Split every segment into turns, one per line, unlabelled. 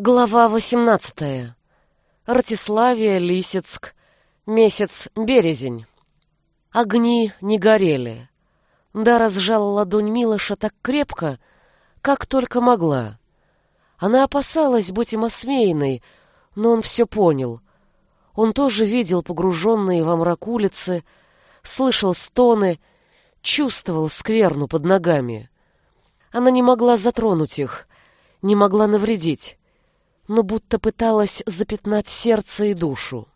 Глава 18. Ратиславия, Лисицк. Месяц березень. Огни не горели. Дара сжала ладонь Милоша так крепко, как только могла. Она опасалась быть им осмеянной, но он все понял. Он тоже видел погруженные во мрак улицы, слышал стоны, чувствовал скверну под ногами. Она не могла затронуть их, не могла навредить но будто пыталась запятнать сердце и душу.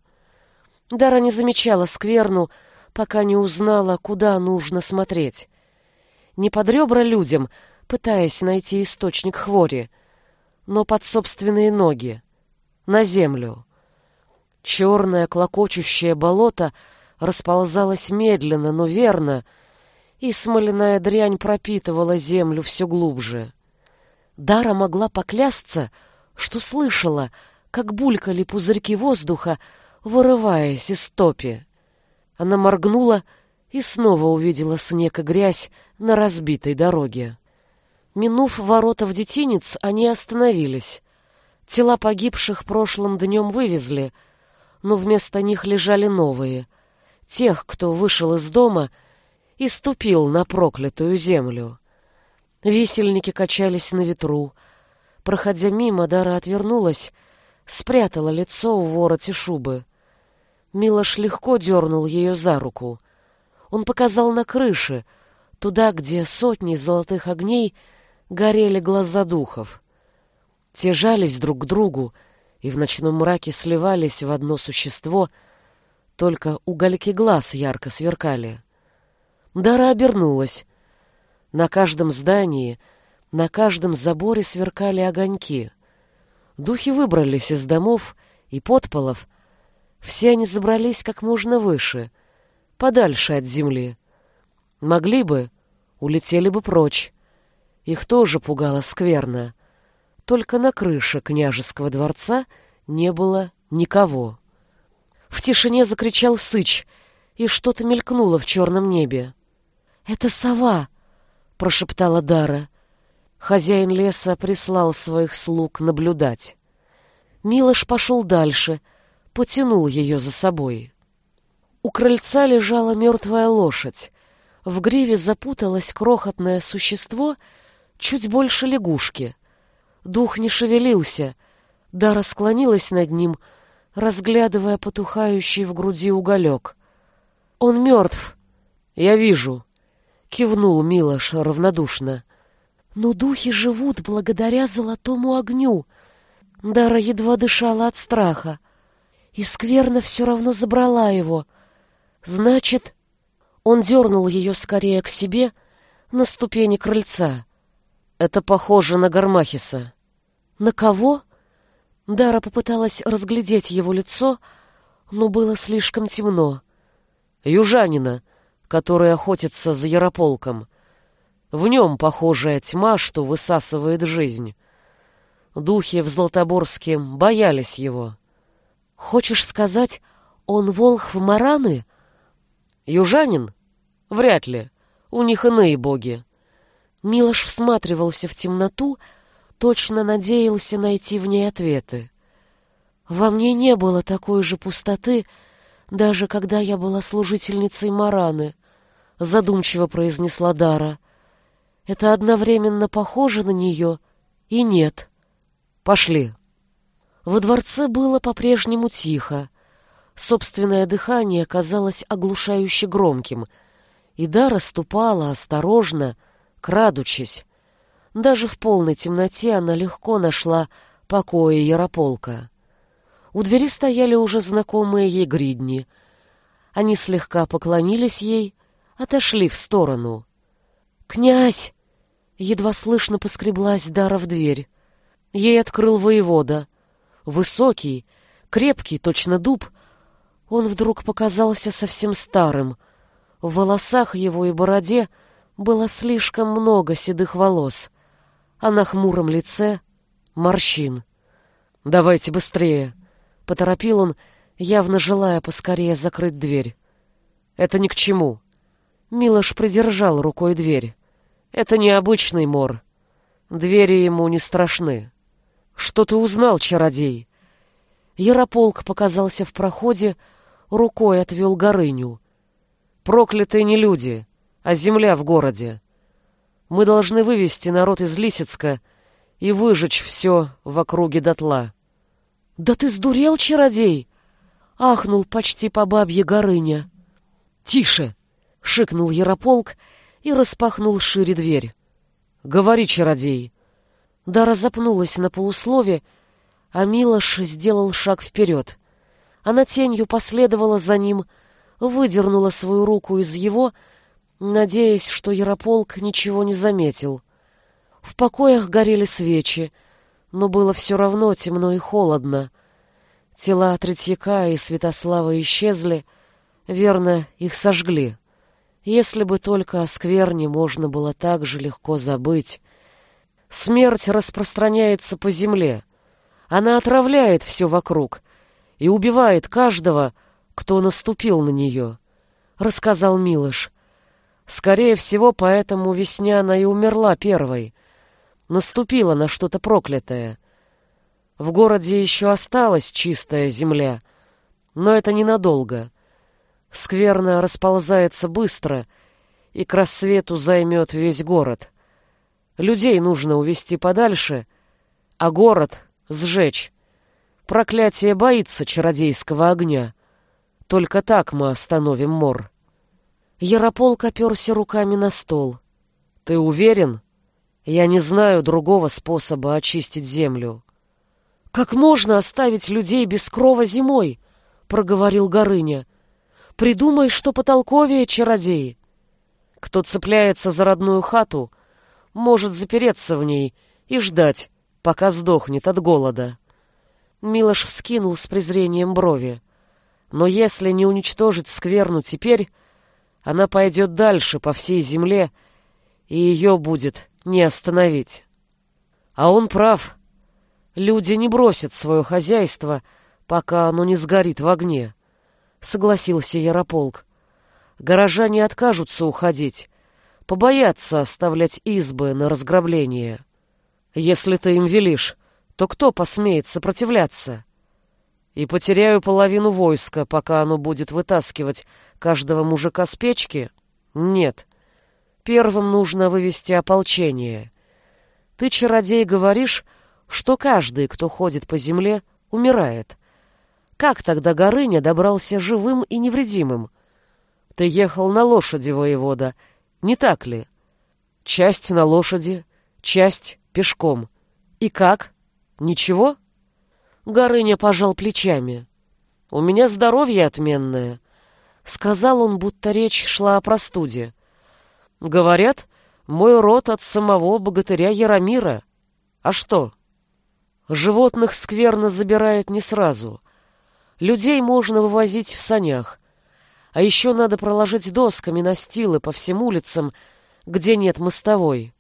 Дара не замечала скверну, пока не узнала, куда нужно смотреть. Не под ребра людям, пытаясь найти источник хвори, но под собственные ноги, на землю. Черное клокочущее болото расползалось медленно, но верно, и смоляная дрянь пропитывала землю все глубже. Дара могла поклясться, что слышала, как булькали пузырьки воздуха, вырываясь из топи. Она моргнула и снова увидела снег и грязь на разбитой дороге. Минув ворота в детинец, они остановились. Тела погибших прошлым днем вывезли, но вместо них лежали новые. Тех, кто вышел из дома и ступил на проклятую землю. Висельники качались на ветру, Проходя мимо, Дара отвернулась, спрятала лицо в вороте шубы. Милош легко дернул ее за руку. Он показал на крыше, туда, где сотни золотых огней горели глаза духов. Те жались друг к другу и в ночном мраке сливались в одно существо, только угольки глаз ярко сверкали. Дара обернулась. На каждом здании — на каждом заборе сверкали огоньки. Духи выбрались из домов и подполов. Все они забрались как можно выше, подальше от земли. Могли бы, улетели бы прочь. Их тоже пугало скверно. Только на крыше княжеского дворца не было никого. В тишине закричал Сыч, и что-то мелькнуло в черном небе. «Это сова!» — прошептала Дара. Хозяин леса прислал своих слуг наблюдать. Милош пошел дальше, потянул ее за собой. У крыльца лежала мертвая лошадь. В гриве запуталось крохотное существо чуть больше лягушки. Дух не шевелился, Дара склонилась над ним, разглядывая потухающий в груди уголек. «Он мертв!» «Я вижу!» — кивнул Милош равнодушно. Но духи живут благодаря золотому огню. Дара едва дышала от страха. И скверно все равно забрала его. Значит, он дернул ее скорее к себе на ступени крыльца. Это похоже на Гармахиса. На кого? Дара попыталась разглядеть его лицо, но было слишком темно. Южанина, который охотится за Ярополком. В нем похожая тьма, что высасывает жизнь. Духи в Златоборске боялись его. Хочешь сказать, он волх в Мараны? Южанин? Вряд ли. У них иные боги. Милош всматривался в темноту, точно надеялся найти в ней ответы. Во мне не было такой же пустоты, даже когда я была служительницей Мараны, задумчиво произнесла Дара. Это одновременно похоже на нее и нет. Пошли. Во дворце было по-прежнему тихо. Собственное дыхание казалось оглушающе громким, и Дара ступала осторожно, крадучись. Даже в полной темноте она легко нашла покои Ярополка. У двери стояли уже знакомые ей гридни. Они слегка поклонились ей, отошли в сторону — «Князь!» Едва слышно поскреблась Дара в дверь. Ей открыл воевода. Высокий, крепкий, точно дуб. Он вдруг показался совсем старым. В волосах его и бороде было слишком много седых волос, а на хмуром лице — морщин. «Давайте быстрее!» — поторопил он, явно желая поскорее закрыть дверь. «Это ни к чему». Милош придержал рукой дверь. Это необычный мор. Двери ему не страшны. Что ты узнал, чародей? Ярополк показался в проходе, рукой отвел Горыню. Проклятые не люди, а земля в городе. Мы должны вывести народ из Лисицка и выжечь все в округе дотла. «Да ты сдурел, чародей!» — ахнул почти по бабье Горыня. «Тише!» — шикнул Ярополк и распахнул шире дверь. «Говори, чародей!» Дара запнулась на полуслове, а Милош сделал шаг вперед. Она тенью последовала за ним, выдернула свою руку из его, надеясь, что Ярополк ничего не заметил. В покоях горели свечи, но было все равно темно и холодно. Тела Третьяка и Святослава исчезли, верно, их сожгли. Если бы только о скверне можно было так же легко забыть. Смерть распространяется по земле. Она отравляет все вокруг и убивает каждого, кто наступил на нее, — рассказал Милош. Скорее всего, поэтому Весняна и умерла первой. Наступила на что-то проклятое. В городе еще осталась чистая земля, но это ненадолго — Скверно расползается быстро, и к рассвету займет весь город. Людей нужно увести подальше, а город сжечь. Проклятие боится чародейского огня. Только так мы остановим мор. Ярополк оперся руками на стол. Ты уверен? Я не знаю другого способа очистить землю. Как можно оставить людей без крова зимой? проговорил Горыня. Придумай, что потолковее, чародеи. Кто цепляется за родную хату, может запереться в ней и ждать, пока сдохнет от голода. Милош вскинул с презрением брови. Но если не уничтожить скверну теперь, она пойдет дальше по всей земле, и ее будет не остановить. А он прав. Люди не бросят свое хозяйство, пока оно не сгорит в огне согласился Ярополк. Горожане откажутся уходить, побоятся оставлять избы на разграбление. Если ты им велишь, то кто посмеет сопротивляться? И потеряю половину войска, пока оно будет вытаскивать каждого мужика с печки? Нет. Первым нужно вывести ополчение. Ты, чародей, говоришь, что каждый, кто ходит по земле, умирает. Как тогда Горыня добрался живым и невредимым? Ты ехал на лошади, воевода, не так ли? Часть на лошади, часть пешком. И как? Ничего? Горыня пожал плечами. У меня здоровье отменное. Сказал он, будто речь шла о простуде. Говорят, мой род от самого богатыря Яромира. А что? Животных скверно забирает не сразу — Людей можно вывозить в санях. А еще надо проложить досками настилы по всем улицам, где нет мостовой.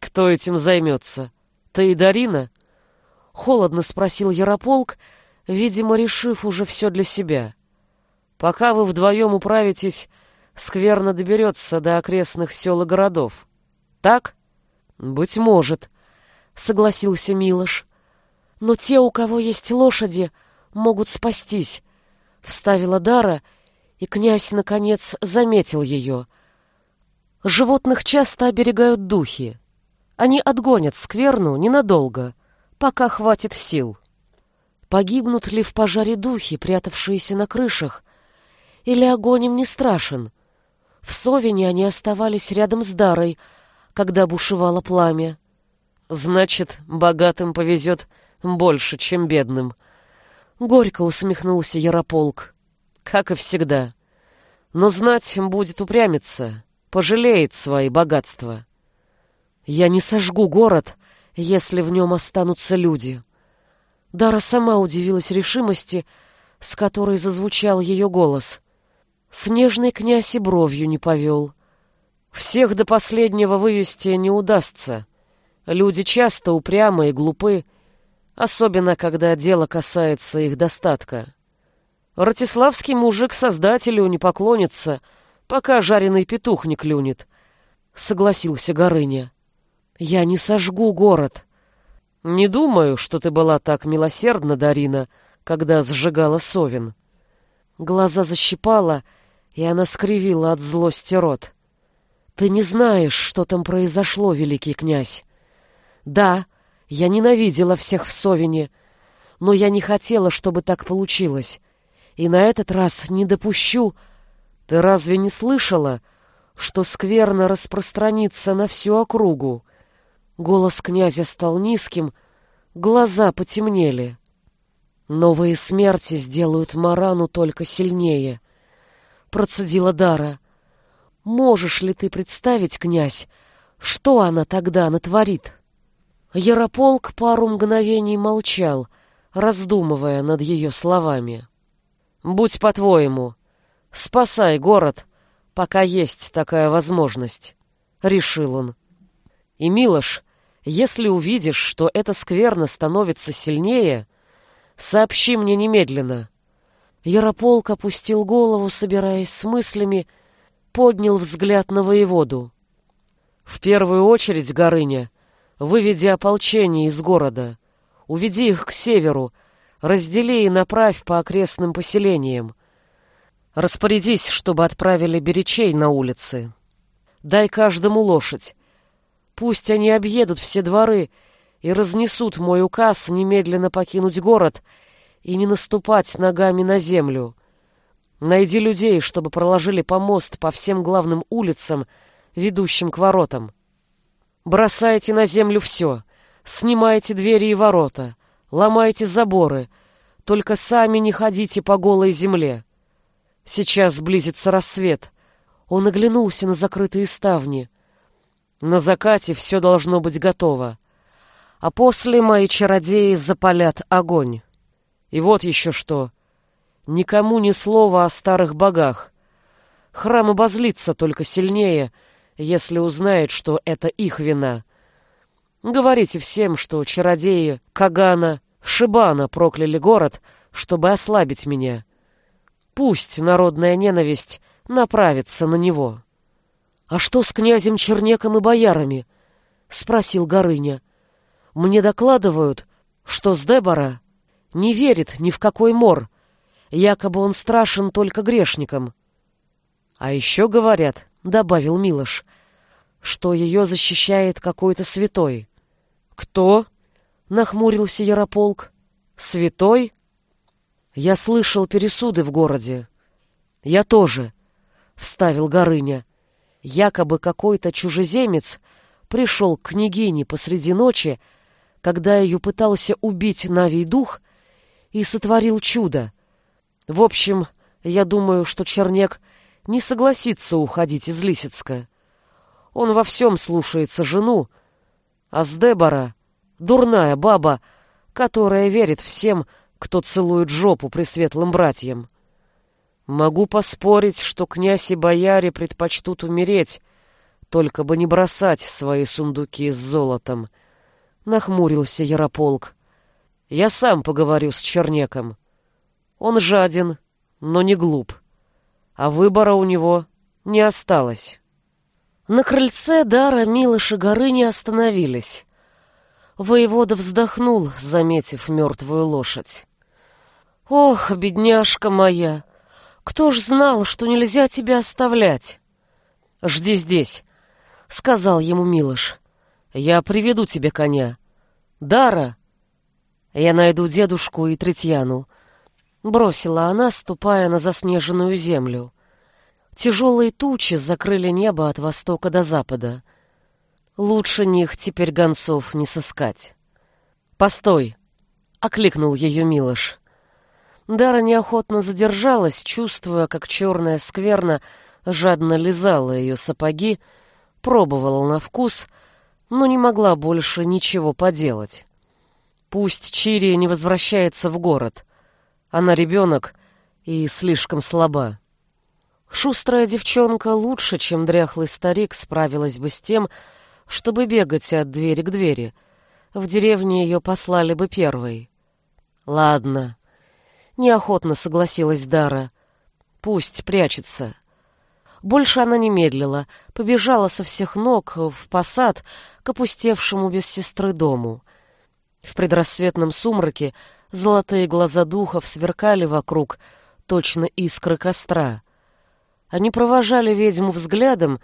Кто этим займется? Ты и Дарина? Холодно спросил Ярополк, видимо, решив уже все для себя. Пока вы вдвоем управитесь, скверно доберется до окрестных сел и городов. Так? Быть может, согласился Милош. Но те, у кого есть лошади, — могут спастись», — вставила Дара, и князь, наконец, заметил ее. «Животных часто оберегают духи. Они отгонят скверну ненадолго, пока хватит сил. Погибнут ли в пожаре духи, прятавшиеся на крышах, или огонь им не страшен? В Совине они оставались рядом с Дарой, когда бушевало пламя. Значит, богатым повезет больше, чем бедным», Горько усмехнулся Ярополк. Как и всегда. Но знать будет упрямиться, пожалеет свои богатства. Я не сожгу город, если в нем останутся люди. Дара сама удивилась решимости, с которой зазвучал ее голос. Снежный князь и бровью не повел. Всех до последнего вывести не удастся. Люди часто упрямы и глупы, особенно когда дело касается их достатка. Ратиславский мужик создателю не поклонится, пока жареный петух не клюнет, — согласился Горыня. Я не сожгу город. Не думаю, что ты была так милосердна, Дарина, когда сжигала совин. Глаза защипала, и она скривила от злости рот. Ты не знаешь, что там произошло, великий князь. Да, я ненавидела всех в Совине, но я не хотела, чтобы так получилось. И на этот раз не допущу. Ты разве не слышала, что скверно распространится на всю округу? Голос князя стал низким, глаза потемнели. Новые смерти сделают Марану только сильнее. Процедила Дара. Можешь ли ты представить, князь, что она тогда натворит? Ярополк пару мгновений молчал, раздумывая над ее словами. «Будь по-твоему, спасай город, пока есть такая возможность», — решил он. И, Милош, если увидишь, что это скверно становится сильнее, сообщи мне немедленно. Ярополк опустил голову, собираясь с мыслями, поднял взгляд на воеводу. В первую очередь, Горыня, выведи ополчение из города, уведи их к северу, раздели и направь по окрестным поселениям. Распорядись, чтобы отправили беречей на улицы. Дай каждому лошадь, Пусть они объедут все дворы и разнесут мой указ немедленно покинуть город и не наступать ногами на землю. Найди людей, чтобы проложили помост по всем главным улицам, ведущим к воротам. Бросайте на землю все, снимайте двери и ворота, ломайте заборы, только сами не ходите по голой земле. Сейчас близится рассвет. Он оглянулся на закрытые ставни. На закате все должно быть готово. А после мои чародеи запалят огонь. И вот еще что. Никому ни слова о старых богах. Храм обозлится только сильнее, если узнает, что это их вина. Говорите всем, что чародеи Кагана, Шибана прокляли город, чтобы ослабить меня. Пусть народная ненависть направится на него. «А что с князем Чернеком и боярами?» — спросил Горыня. «Мне докладывают, что с Дебора не верит ни в какой мор, якобы он страшен только грешникам». «А еще говорят», — добавил Милош, — «что ее защищает какой-то святой». «Кто?» — нахмурился Ярополк. «Святой?» «Я слышал пересуды в городе». «Я тоже», — вставил Горыня. Якобы какой-то чужеземец пришел к княгине посреди ночи, когда ее пытался убить Навий дух, и сотворил чудо. В общем, я думаю, что Чернек не согласится уходить из Лисицка. Он во всем слушается жену, а с Дебора — дурная баба, которая верит всем, кто целует жопу пресветлым братьям. Могу поспорить, что князь и бояре предпочтут умереть, только бы не бросать свои сундуки с золотом. Нахмурился Ярополк. Я сам поговорю с Чернеком. Он жаден, но не глуп. А выбора у него не осталось. На крыльце Дара, Милош и Горыни остановились. Воевода вздохнул, заметив мертвую лошадь. «Ох, бедняжка моя!» Кто ж знал, что нельзя тебя оставлять? Жди здесь, сказал ему Милош. Я приведу тебе коня. Дара, я найду дедушку и Третьяну. Бросила она, ступая на заснеженную землю. Тяжелые тучи закрыли небо от востока до запада. Лучше них теперь гонцов не сыскать. «Постой!» — окликнул ее Милош. Дара неохотно задержалась, чувствуя, как черная скверна жадно лизала ее сапоги, пробовала на вкус, но не могла больше ничего поделать. Пусть Чири не возвращается в город. Она ребенок и слишком слаба. Шустрая девчонка лучше, чем дряхлый старик, справилась бы с тем, чтобы бегать от двери к двери. В деревне ее послали бы первой. Ладно, Неохотно согласилась Дара. Пусть прячется. Больше она не медлила, побежала со всех ног в посад к опустевшему без сестры дому. В предрассветном сумраке золотые глаза духов сверкали вокруг, точно искры костра. Они провожали ведьму взглядом,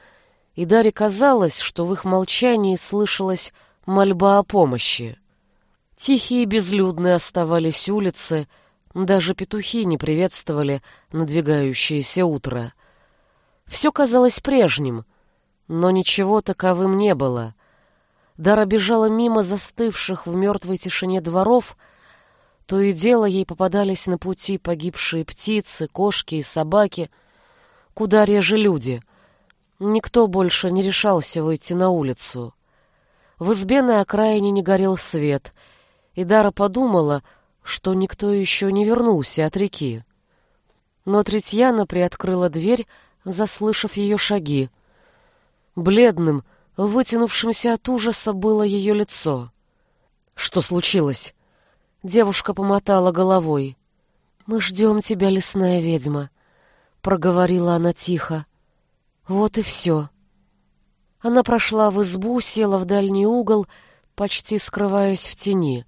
и Даре казалось, что в их молчании слышалась мольба о помощи. Тихие и безлюдные оставались улицы, даже петухи не приветствовали надвигающееся утро. Все казалось прежним, но ничего таковым не было. Дара бежала мимо застывших в мертвой тишине дворов, то и дело ей попадались на пути погибшие птицы, кошки и собаки, куда реже люди. Никто больше не решался выйти на улицу. В избе на окраине не горел свет, и Дара подумала, что никто еще не вернулся от реки. Но Третьяна приоткрыла дверь, заслышав ее шаги. Бледным, вытянувшимся от ужаса было ее лицо. Что случилось? Девушка помотала головой. «Мы ждем тебя, лесная ведьма», — проговорила она тихо. «Вот и все». Она прошла в избу, села в дальний угол, почти скрываясь в тени.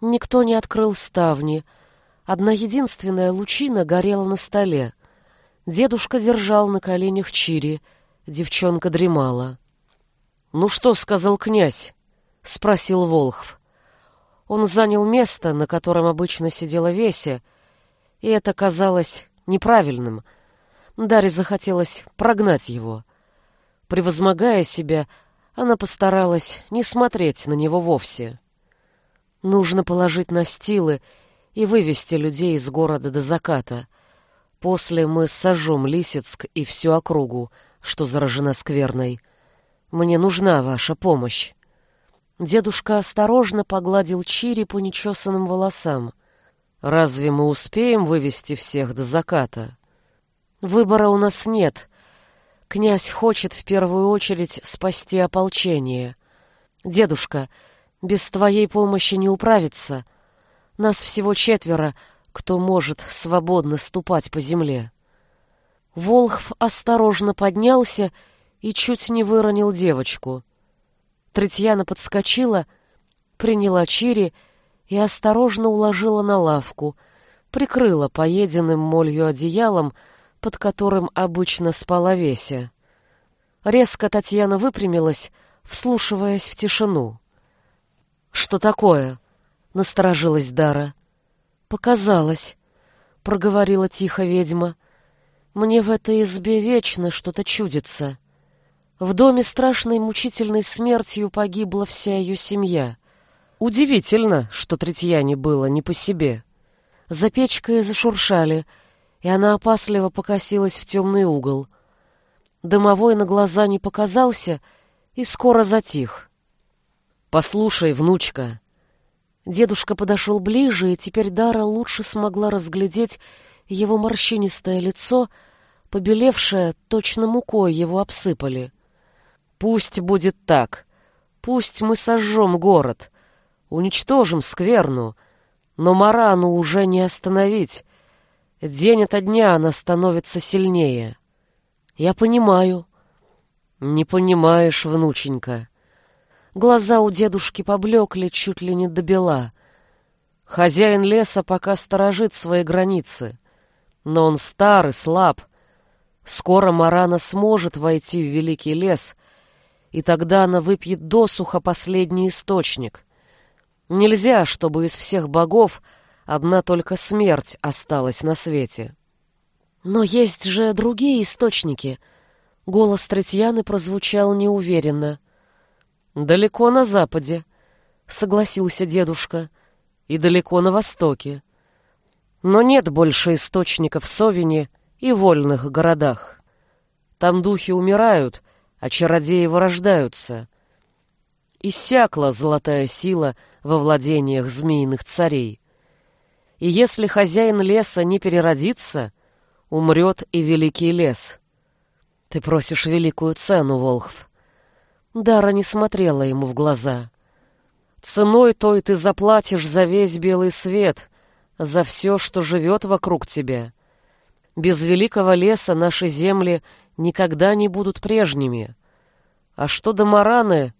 Никто не открыл ставни. Одна единственная лучина горела на столе. Дедушка держал на коленях чири. Девчонка дремала. «Ну что?» — сказал князь. — спросил Волхв. Он занял место, на котором обычно сидела Веся, и это казалось неправильным. Даре захотелось прогнать его. Превозмогая себя, она постаралась не смотреть на него вовсе. Нужно положить настилы и вывести людей из города до заката. После мы сожжем Лисицк и всю округу, что заражена скверной. Мне нужна ваша помощь. Дедушка осторожно погладил Чири по нечесанным волосам. Разве мы успеем вывести всех до заката? Выбора у нас нет. Князь хочет в первую очередь спасти ополчение. Дедушка, без твоей помощи не управиться. Нас всего четверо, кто может свободно ступать по земле. Волхв осторожно поднялся и чуть не выронил девочку. Третьяна подскочила, приняла Чири и осторожно уложила на лавку, прикрыла поеденным молью одеялом, под которым обычно спала Веся. Резко Татьяна выпрямилась, вслушиваясь в тишину. «Что такое?» — насторожилась Дара. «Показалось», — проговорила тихо ведьма. «Мне в этой избе вечно что-то чудится». В доме страшной мучительной смертью погибла вся ее семья. Удивительно, что Третьяне было не по себе. За печкой зашуршали, и она опасливо покосилась в темный угол. Дымовой на глаза не показался и скоро затих. «Послушай, внучка!» Дедушка подошел ближе, и теперь Дара лучше смогла разглядеть его морщинистое лицо, побелевшее, точно мукой его обсыпали. Пусть будет так. Пусть мы сожжем город, уничтожим скверну, но Марану уже не остановить. День ото дня она становится сильнее. Я понимаю. Не понимаешь, внученька. Глаза у дедушки поблекли чуть ли не до бела. Хозяин леса пока сторожит свои границы. Но он стар и слаб. Скоро Марана сможет войти в великий лес — и тогда она выпьет досуха последний источник. Нельзя, чтобы из всех богов одна только смерть осталась на свете. Но есть же другие источники. Голос Третьяны прозвучал неуверенно. Далеко на западе, согласился дедушка, и далеко на востоке. Но нет больше источников в Совине и вольных городах. Там духи умирают, а чародеи вырождаются. Иссякла золотая сила во владениях змеиных царей. И если хозяин леса не переродится, умрет и великий лес. Ты просишь великую цену, Волхв. Дара не смотрела ему в глаза. Ценой той ты заплатишь за весь белый свет, за все, что живет вокруг тебя. Без великого леса наши земли никогда не будут прежними. А что до Мараны?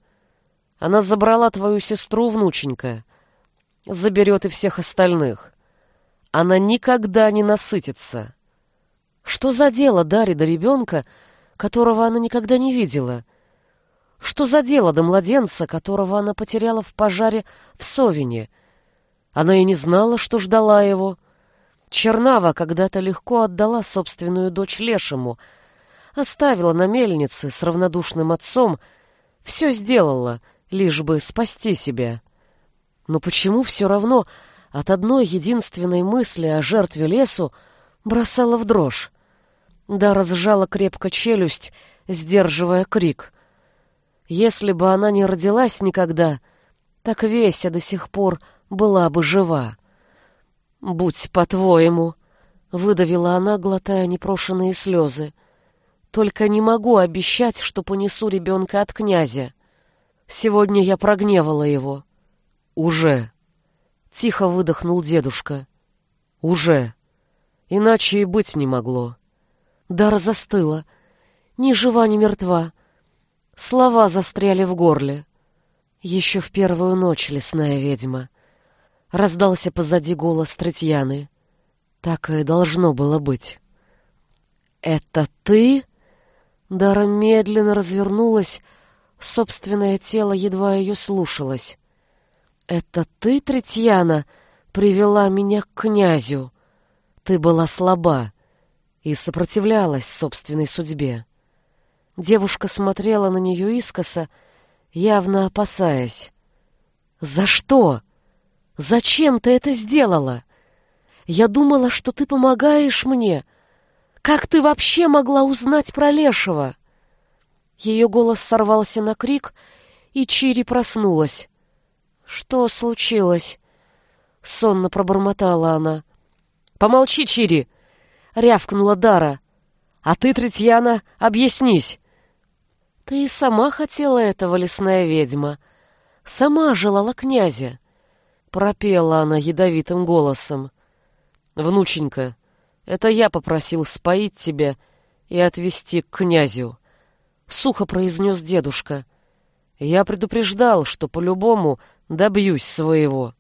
Она забрала твою сестру, внученька. заберет и всех остальных. Она никогда не насытится. Что за дело Даре до ребенка, которого она никогда не видела? Что за дело до младенца, которого она потеряла в пожаре в Совине? Она и не знала, что ждала его. Чернава когда-то легко отдала собственную дочь Лешему, оставила на мельнице с равнодушным отцом, все сделала, лишь бы спасти себя. Но почему все равно от одной единственной мысли о жертве лесу бросала в дрожь? Да разжала крепко челюсть, сдерживая крик. Если бы она не родилась никогда, так Веся до сих пор была бы жива. «Будь по-твоему», — выдавила она, глотая непрошенные слезы. «Только не могу обещать, что понесу ребенка от князя. Сегодня я прогневала его». «Уже», — тихо выдохнул дедушка. «Уже. Иначе и быть не могло». Дара застыла, ни жива, ни мертва. Слова застряли в горле. Еще в первую ночь лесная ведьма. Раздался позади голос Третьяны. Так и должно было быть. «Это ты?» Дара медленно развернулась, собственное тело едва ее слушалось. «Это ты, Третьяна, привела меня к князю? Ты была слаба и сопротивлялась собственной судьбе». Девушка смотрела на нее искоса, явно опасаясь. «За что?» Зачем ты это сделала? Я думала, что ты помогаешь мне. Как ты вообще могла узнать про Лешего?» Ее голос сорвался на крик, и Чири проснулась. «Что случилось?» — сонно пробормотала она. «Помолчи, Чири!» — рявкнула Дара. «А ты, Третьяна, объяснись!» «Ты и сама хотела этого, лесная ведьма. Сама желала князя пропела она ядовитым голосом. «Внученька, это я попросил споить тебя и отвезти к князю», — сухо произнес дедушка. «Я предупреждал, что по-любому добьюсь своего».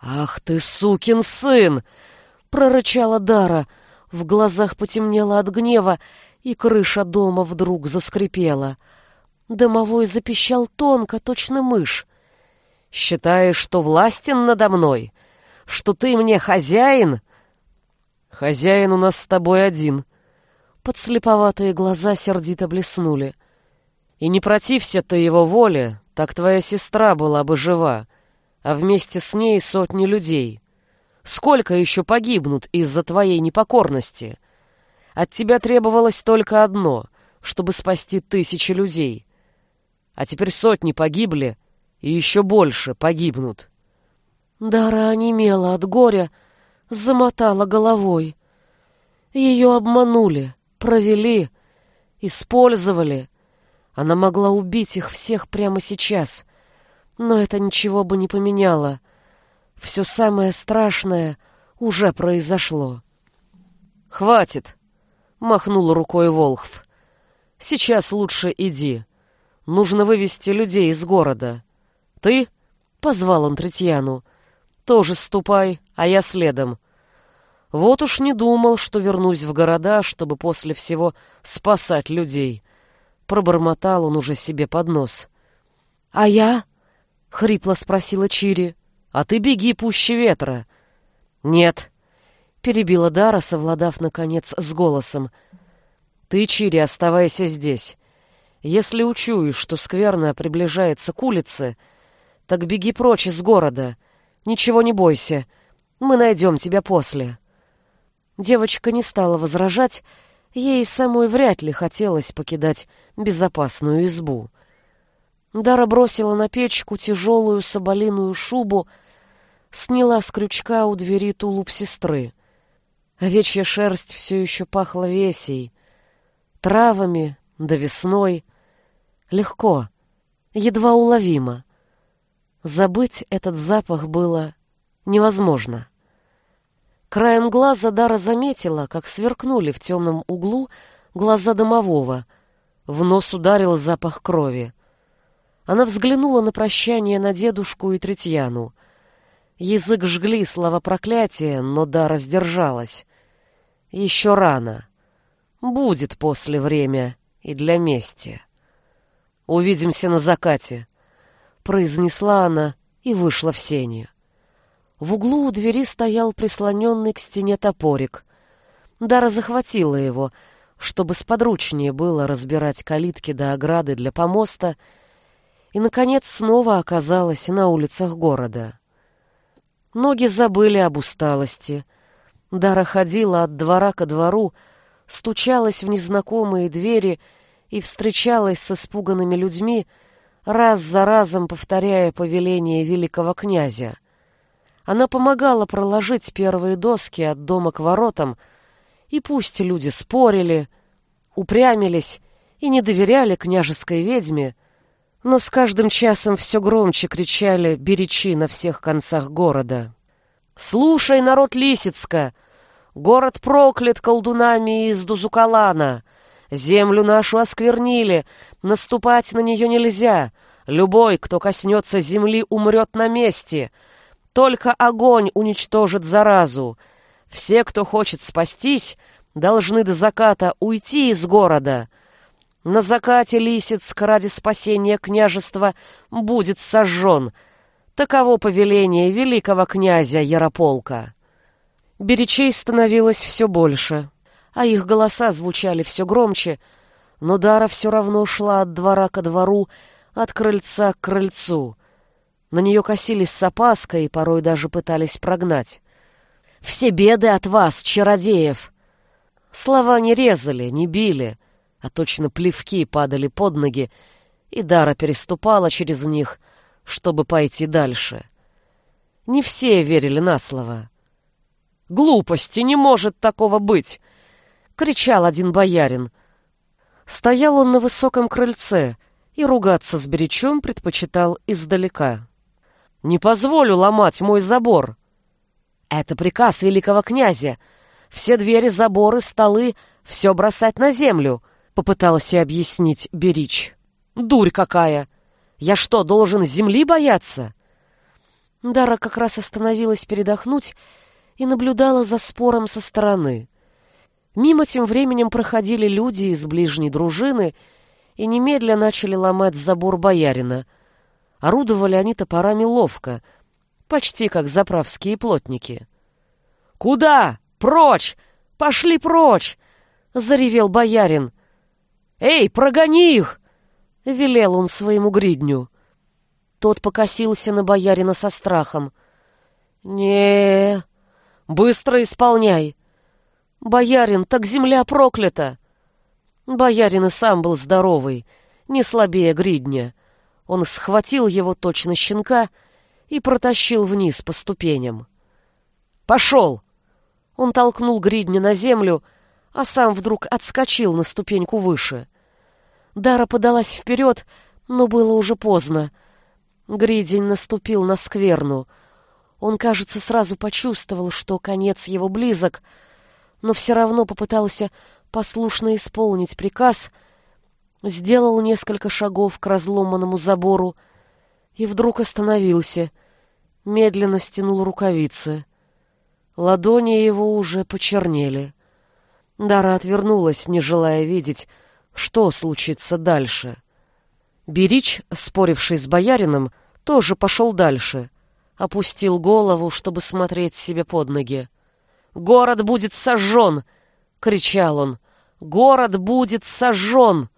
«Ах ты, сукин сын!» — прорычала Дара. В глазах потемнело от гнева, и крыша дома вдруг заскрипела. Домовой запищал тонко, точно мышь. Считаешь, что властен надо мной? Что ты мне хозяин? Хозяин у нас с тобой один. Подслеповатые глаза сердито блеснули. И не протився ты его воле, так твоя сестра была бы жива, а вместе с ней сотни людей. Сколько еще погибнут из-за твоей непокорности? От тебя требовалось только одно, чтобы спасти тысячи людей. А теперь сотни погибли, и еще больше погибнут. Дара онемела от горя, замотала головой. Ее обманули, провели, использовали. Она могла убить их всех прямо сейчас, но это ничего бы не поменяло. Все самое страшное уже произошло. «Хватит!» — махнул рукой Волхв. «Сейчас лучше иди. Нужно вывести людей из города. «Ты?» — позвал он Третьяну. «Тоже ступай, а я следом». Вот уж не думал, что вернусь в города, чтобы после всего спасать людей. Пробормотал он уже себе под нос. «А я?» — хрипло спросила Чири. «А ты беги пуще ветра». «Нет», — перебила Дара, совладав, наконец, с голосом. «Ты, Чири, оставайся здесь. Если учуешь, что скверно приближается к улице, — так беги прочь из города. Ничего не бойся. Мы найдем тебя после. Девочка не стала возражать, ей самой вряд ли хотелось покидать безопасную избу. Дара бросила на печку тяжелую соболиную шубу, сняла с крючка у двери тулуп сестры. Овечья шерсть все еще пахла весей, травами да весной. Легко, едва уловимо. Забыть этот запах было невозможно. Краем глаза Дара заметила, как сверкнули в темном углу глаза домового. В нос ударил запах крови. Она взглянула на прощание на дедушку и Третьяну. Язык жгли слова проклятия, но да раздержалась. Еще рано. Будет после время и для мести. «Увидимся на закате», — произнесла она и вышла в сене. В углу у двери стоял прислоненный к стене топорик. Дара захватила его, чтобы сподручнее было разбирать калитки до ограды для помоста, и, наконец, снова оказалась на улицах города. Ноги забыли об усталости. Дара ходила от двора ко двору, стучалась в незнакомые двери и встречалась с испуганными людьми, раз за разом повторяя повеление великого князя. Она помогала проложить первые доски от дома к воротам, и пусть люди спорили, упрямились и не доверяли княжеской ведьме, но с каждым часом все громче кричали беречи на всех концах города. «Слушай, народ Лисицка! Город проклят колдунами из Дузукалана! Землю нашу осквернили, наступать на нее нельзя! Любой, кто коснется земли, умрет на месте!» Только огонь уничтожит заразу. Все, кто хочет спастись, должны до заката уйти из города. На закате Лисицк ради спасения княжества будет сожжен. Таково повеление великого князя Ярополка. Беречей становилось все больше, а их голоса звучали все громче, но Дара все равно шла от двора ко двору, от крыльца к крыльцу — на нее косились с опаской и порой даже пытались прогнать. «Все беды от вас, чародеев!» Слова не резали, не били, а точно плевки падали под ноги, и Дара переступала через них, чтобы пойти дальше. Не все верили на слово. «Глупости! Не может такого быть!» — кричал один боярин. Стоял он на высоком крыльце и ругаться с беречом предпочитал издалека. Не позволю ломать мой забор. Это приказ великого князя. Все двери, заборы, столы — все бросать на землю, — попытался объяснить Берич. Дурь какая! Я что, должен земли бояться? Дара как раз остановилась передохнуть и наблюдала за спором со стороны. Мимо тем временем проходили люди из ближней дружины и немедля начали ломать забор боярина — Орудовали они топорами ловко, почти как заправские плотники. «Куда? Прочь! Пошли прочь!» — заревел боярин. «Эй, прогони их!» — велел он своему гридню. Тот покосился на боярина со страхом. не быстро исполняй!» «Боярин, так земля проклята!» Боярин и сам был здоровый, не слабее гридня. Он схватил его точно щенка и протащил вниз по ступеням. «Пошел!» Он толкнул гридня на землю, а сам вдруг отскочил на ступеньку выше. Дара подалась вперед, но было уже поздно. Гридень наступил на скверну. Он, кажется, сразу почувствовал, что конец его близок, но все равно попытался послушно исполнить приказ — сделал несколько шагов к разломанному забору и вдруг остановился, медленно стянул рукавицы. Ладони его уже почернели. Дара отвернулась, не желая видеть, что случится дальше. Берич, споривший с боярином, тоже пошел дальше. Опустил голову, чтобы смотреть себе под ноги. «Город будет сожжен!» — кричал он. «Город будет сожжен!»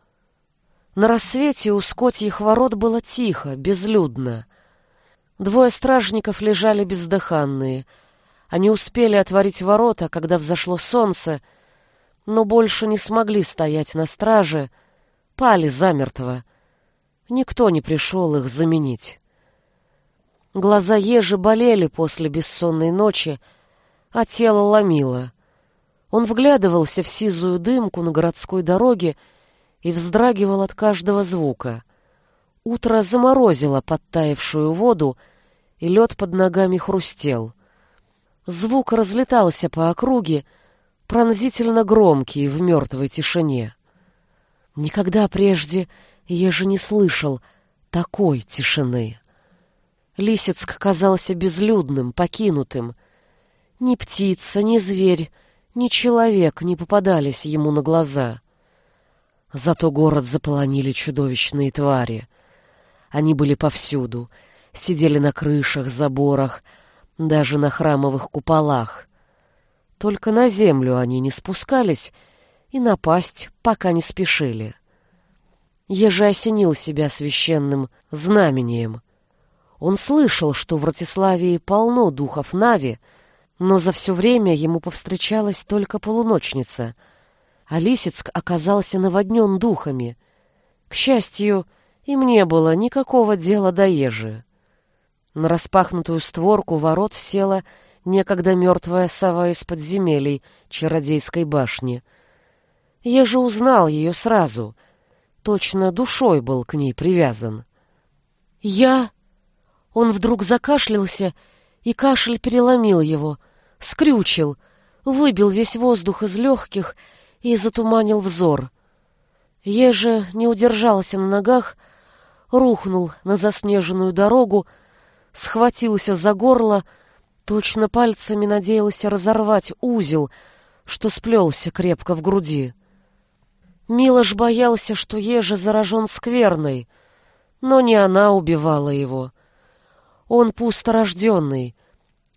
На рассвете у скотьих ворот было тихо, безлюдно. Двое стражников лежали бездыханные. Они успели отворить ворота, когда взошло солнце, но больше не смогли стоять на страже, пали замертво. Никто не пришел их заменить. Глаза ежи болели после бессонной ночи, а тело ломило. Он вглядывался в сизую дымку на городской дороге и вздрагивал от каждого звука. Утро заморозило подтаявшую воду, и лед под ногами хрустел. Звук разлетался по округе, пронзительно громкий в мертвой тишине. Никогда прежде я же не слышал такой тишины. Лисицк казался безлюдным, покинутым. Ни птица, ни зверь, ни человек не попадались ему на глаза. Зато город заполонили чудовищные твари. Они были повсюду, сидели на крышах, заборах, даже на храмовых куполах. Только на землю они не спускались и напасть пока не спешили. Ежа осенил себя священным знамением. Он слышал, что в Ратиславии полно духов Нави, но за все время ему повстречалась только полуночница, а Лисицк оказался наводнен духами. К счастью, им не было никакого дела до ежи. На распахнутую створку ворот села некогда мертвая сова из подземелий чародейской башни. Ежи узнал ее сразу, точно душой был к ней привязан. «Я...» Он вдруг закашлялся, и кашель переломил его, скрючил, выбил весь воздух из легких и затуманил взор. Еже не удержался на ногах, рухнул на заснеженную дорогу, схватился за горло, точно пальцами надеялся разорвать узел, что сплелся крепко в груди. Милош боялся, что Ежа заражен скверной, но не она убивала его. Он пусторожденный,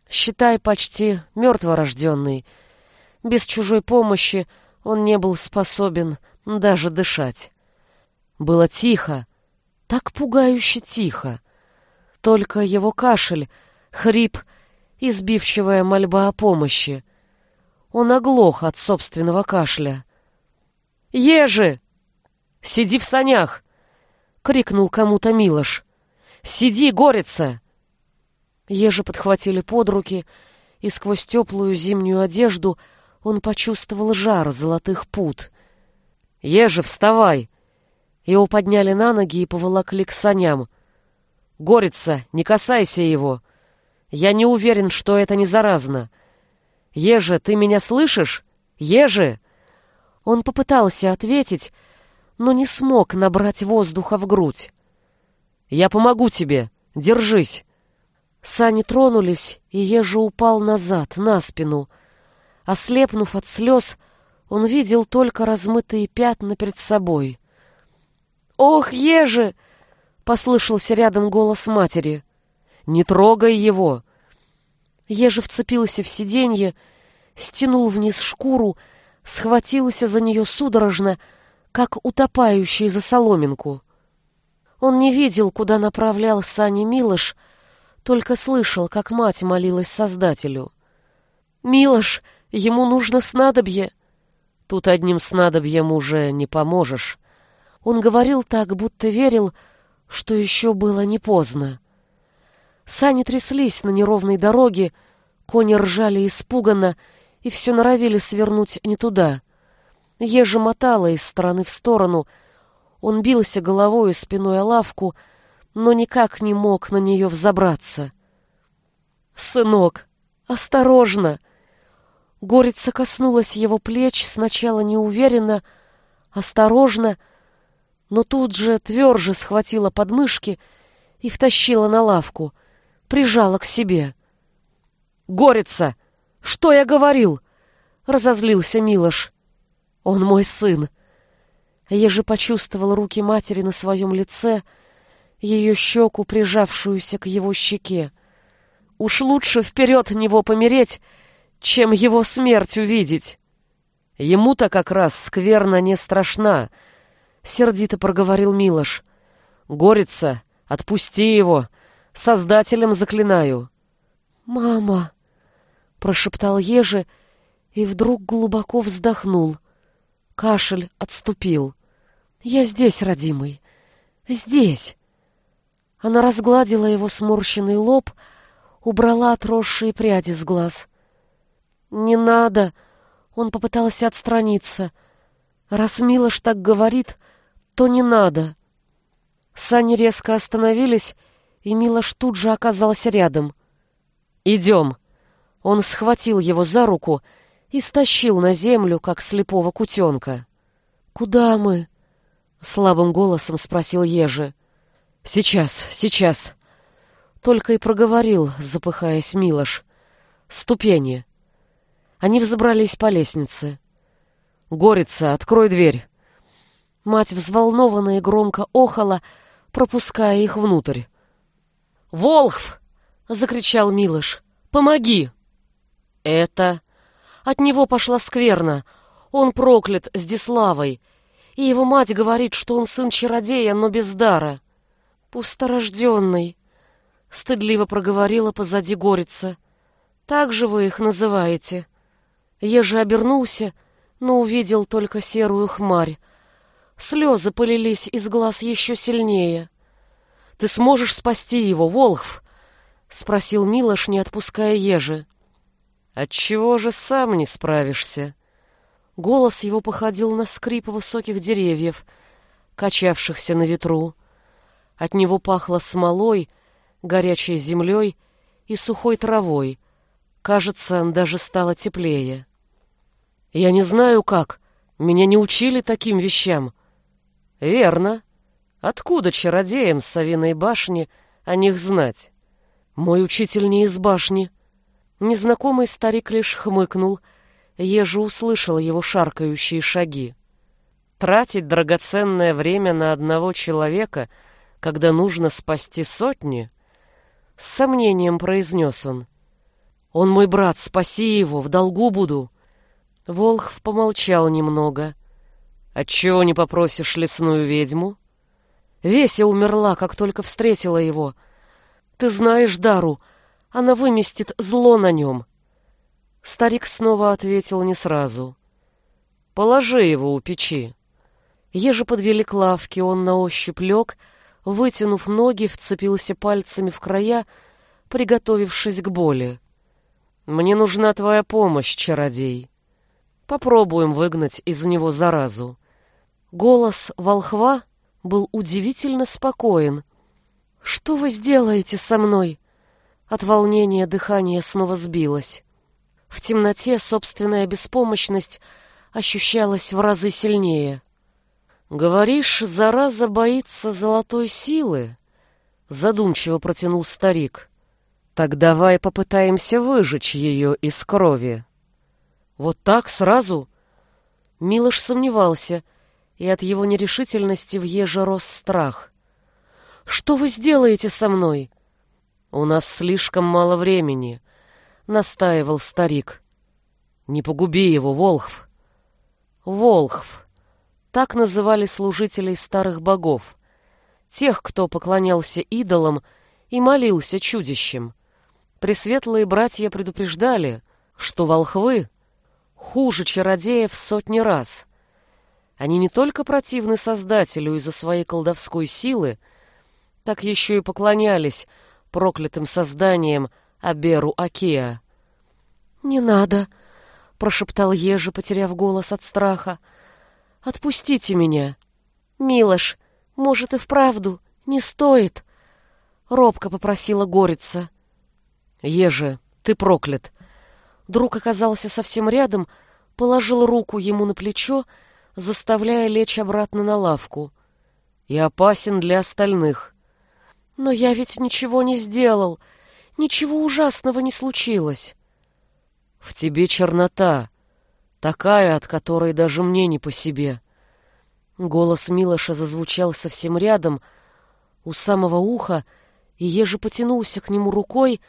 считай, почти мертворожденный. Без чужой помощи он не был способен даже дышать. Было тихо, так пугающе тихо. Только его кашель, хрип, избивчивая мольба о помощи. Он оглох от собственного кашля. «Ежи! Сиди в санях!» — крикнул кому-то Милош. «Сиди, горица!» Ежи подхватили под руки, и сквозь теплую зимнюю одежду он почувствовал жар золотых пут. «Ежи, вставай!» Его подняли на ноги и поволокли к саням. «Горица, не касайся его! Я не уверен, что это не заразно. Ежи, ты меня слышишь? Ежи!» Он попытался ответить, но не смог набрать воздуха в грудь. «Я помогу тебе! Держись!» Сани тронулись, и Ежа упал назад, на спину. Ослепнув от слез, он видел только размытые пятна перед собой. «Ох, Ежи!» — послышался рядом голос матери. «Не трогай его!» Ежи вцепился в сиденье, стянул вниз шкуру, схватился за нее судорожно, как утопающий за соломинку. Он не видел, куда направлял Сани Милош, только слышал, как мать молилась Создателю. «Милош, ему нужно снадобье!» Тут одним снадобьем уже не поможешь. Он говорил так, будто верил, что еще было не поздно. Сани тряслись на неровной дороге, кони ржали испуганно и все норовили свернуть не туда. Ежа мотала из стороны в сторону. Он бился головой и спиной о лавку, но никак не мог на нее взобраться. «Сынок, осторожно!» Горица коснулась его плеч сначала неуверенно, осторожно, но тут же тверже схватила подмышки и втащила на лавку, прижала к себе. «Горица! Что я говорил?» — разозлился Милош. «Он мой сын». Я же почувствовал руки матери на своем лице — ее щеку, прижавшуюся к его щеке. Уж лучше вперед него помереть, чем его смерть увидеть. Ему-то как раз скверно не страшна, — сердито проговорил Милош. Горица, отпусти его, создателем заклинаю. «Мама!» — прошептал Ежи и вдруг глубоко вздохнул. Кашель отступил. «Я здесь, родимый, здесь!» Она разгладила его сморщенный лоб, убрала отросшие пряди с глаз. «Не надо!» Он попытался отстраниться. «Раз Милош так говорит, то не надо!» Сани резко остановились, и Милош тут же оказался рядом. «Идем!» Он схватил его за руку и стащил на землю, как слепого кутенка. «Куда мы?» — слабым голосом спросил Ежи. «Сейчас, сейчас». Только и проговорил, запыхаясь Милош. Ступени. Они взобрались по лестнице. «Горица, открой дверь!» Мать взволнованно и громко охала, пропуская их внутрь. «Волхв!» — закричал Милош. «Помоги!» «Это...» От него пошла скверна. Он проклят с Диславой. И его мать говорит, что он сын чародея, но без дара. «Пусторожденный», — стыдливо проговорила позади Горица. «Так же вы их называете?» Ежи обернулся, но увидел только серую хмарь. Слезы полились из глаз еще сильнее. «Ты сможешь спасти его, Волхв?» — спросил Милош, не отпуская ежи. «Отчего же сам не справишься?» Голос его походил на скрип высоких деревьев, качавшихся на ветру. От него пахло смолой, горячей землей и сухой травой. Кажется, даже стало теплее. «Я не знаю, как. Меня не учили таким вещам». «Верно. Откуда чародеям с Савиной башни о них знать?» «Мой учитель не из башни». Незнакомый старик лишь хмыкнул, еже услышал его шаркающие шаги. Тратить драгоценное время на одного человека, когда нужно спасти сотни? С сомнением произнес он. «Он мой брат, спаси его, в долгу буду». Волхв помолчал немного. «Отчего не попросишь лесную ведьму?» Веся умерла, как только встретила его. Ты знаешь Дару, она выместит зло на нем. Старик снова ответил не сразу. Положи его у печи. Еже подвели к лавке, он на ощупь лег, вытянув ноги, вцепился пальцами в края, приготовившись к боли. «Мне нужна твоя помощь, чародей. Попробуем выгнать из него заразу». Голос волхва был удивительно спокоен. «Что вы сделаете со мной?» От волнения дыхание снова сбилось. В темноте собственная беспомощность ощущалась в разы сильнее. «Говоришь, зараза боится золотой силы?» Задумчиво протянул старик. «Так давай попытаемся выжечь ее из крови». «Вот так сразу?» Милош сомневался, и от его нерешительности в еже рос страх. «Что вы сделаете со мной?» «У нас слишком мало времени», — настаивал старик. «Не погуби его, Волхв». Волхв. Так называли служителей старых богов. Тех, кто поклонялся идолам и молился чудищам. Пресветлые братья предупреждали, что волхвы хуже чародеев сотни раз. Они не только противны Создателю из-за своей колдовской силы, так еще и поклонялись проклятым созданием Аберу Акеа. «Не надо», — прошептал Ежи, потеряв голос от страха. «Отпустите меня». «Милош, может, и вправду не стоит?» Робко попросила Горица. «Ежи, ты проклят!» Друг оказался совсем рядом, положил руку ему на плечо, заставляя лечь обратно на лавку. «И опасен для остальных». Но я ведь ничего не сделал. Ничего ужасного не случилось. В тебе чернота, такая, от которой даже мне не по себе. Голос Милоша зазвучал совсем рядом, у самого уха, и еже потянулся к нему рукой,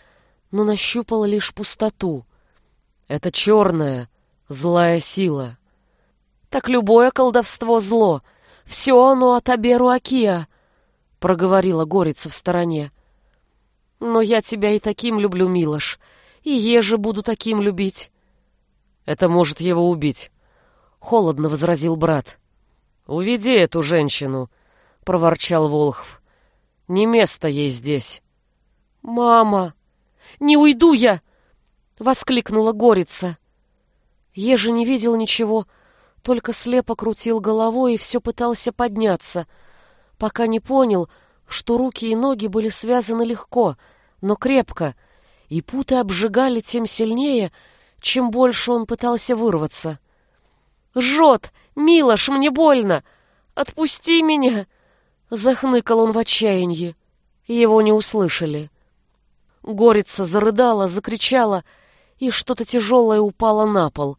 но нащупал лишь пустоту. Это черная, злая сила. Так любое колдовство зло. Все оно от Аберу Акия — проговорила Горица в стороне. Но я тебя и таким люблю, Милош, и еже буду таким любить. Это может его убить, холодно возразил брат. Уведи эту женщину, проворчал Волхв. Не место ей здесь. Мама, не уйду я, воскликнула Горица. Еже не видел ничего, только слепо крутил головой и все пытался подняться — пока не понял, что руки и ноги были связаны легко, но крепко, и путы обжигали тем сильнее, чем больше он пытался вырваться. «Жжет! Милош, мне больно! Отпусти меня!» Захныкал он в отчаянии. Его не услышали. Горица зарыдала, закричала, и что-то тяжелое упало на пол.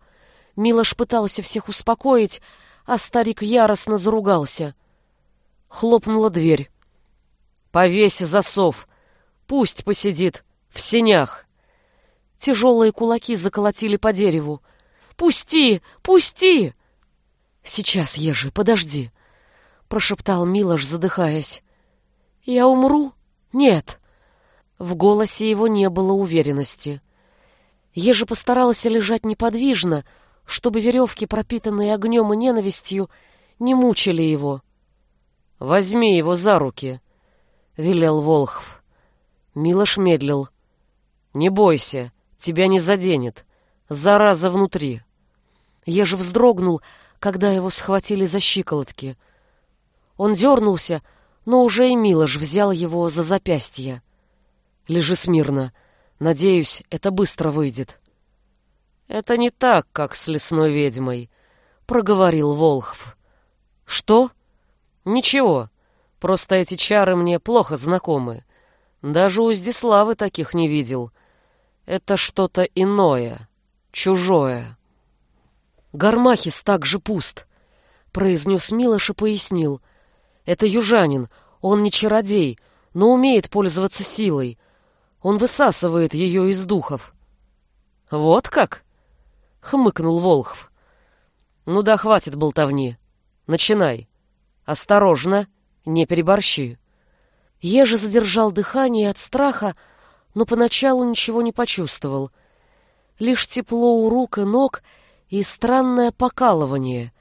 Милош пытался всех успокоить, а старик яростно заругался. Хлопнула дверь. «Повесь засов, пусть посидит в сенях». Тяжелые кулаки заколотили по дереву. «Пусти! Пусти!» «Сейчас, Ежи, подожди!» — прошептал Милош, задыхаясь. «Я умру? Нет!» В голосе его не было уверенности. Ежи постарался лежать неподвижно, чтобы веревки, пропитанные огнем и ненавистью, не мучили его. «Возьми его за руки», — велел Волхв. Милош медлил. «Не бойся, тебя не заденет. Зараза внутри». Еже вздрогнул, когда его схватили за щиколотки. Он дернулся, но уже и Милош взял его за запястье. «Лежи смирно. Надеюсь, это быстро выйдет». «Это не так, как с лесной ведьмой», — проговорил Волхв. «Что?» «Ничего. Просто эти чары мне плохо знакомы. Даже у Здиславы таких не видел. Это что-то иное, чужое». «Гармахис также пуст», — произнес Милош и пояснил. «Это южанин, он не чародей, но умеет пользоваться силой. Он высасывает ее из духов». «Вот как?» — хмыкнул Волхв. «Ну да, хватит болтовни. Начинай. Осторожно, не переборщи». Ежи задержал дыхание от страха, но поначалу ничего не почувствовал. Лишь тепло у рук и ног — и странное покалывание.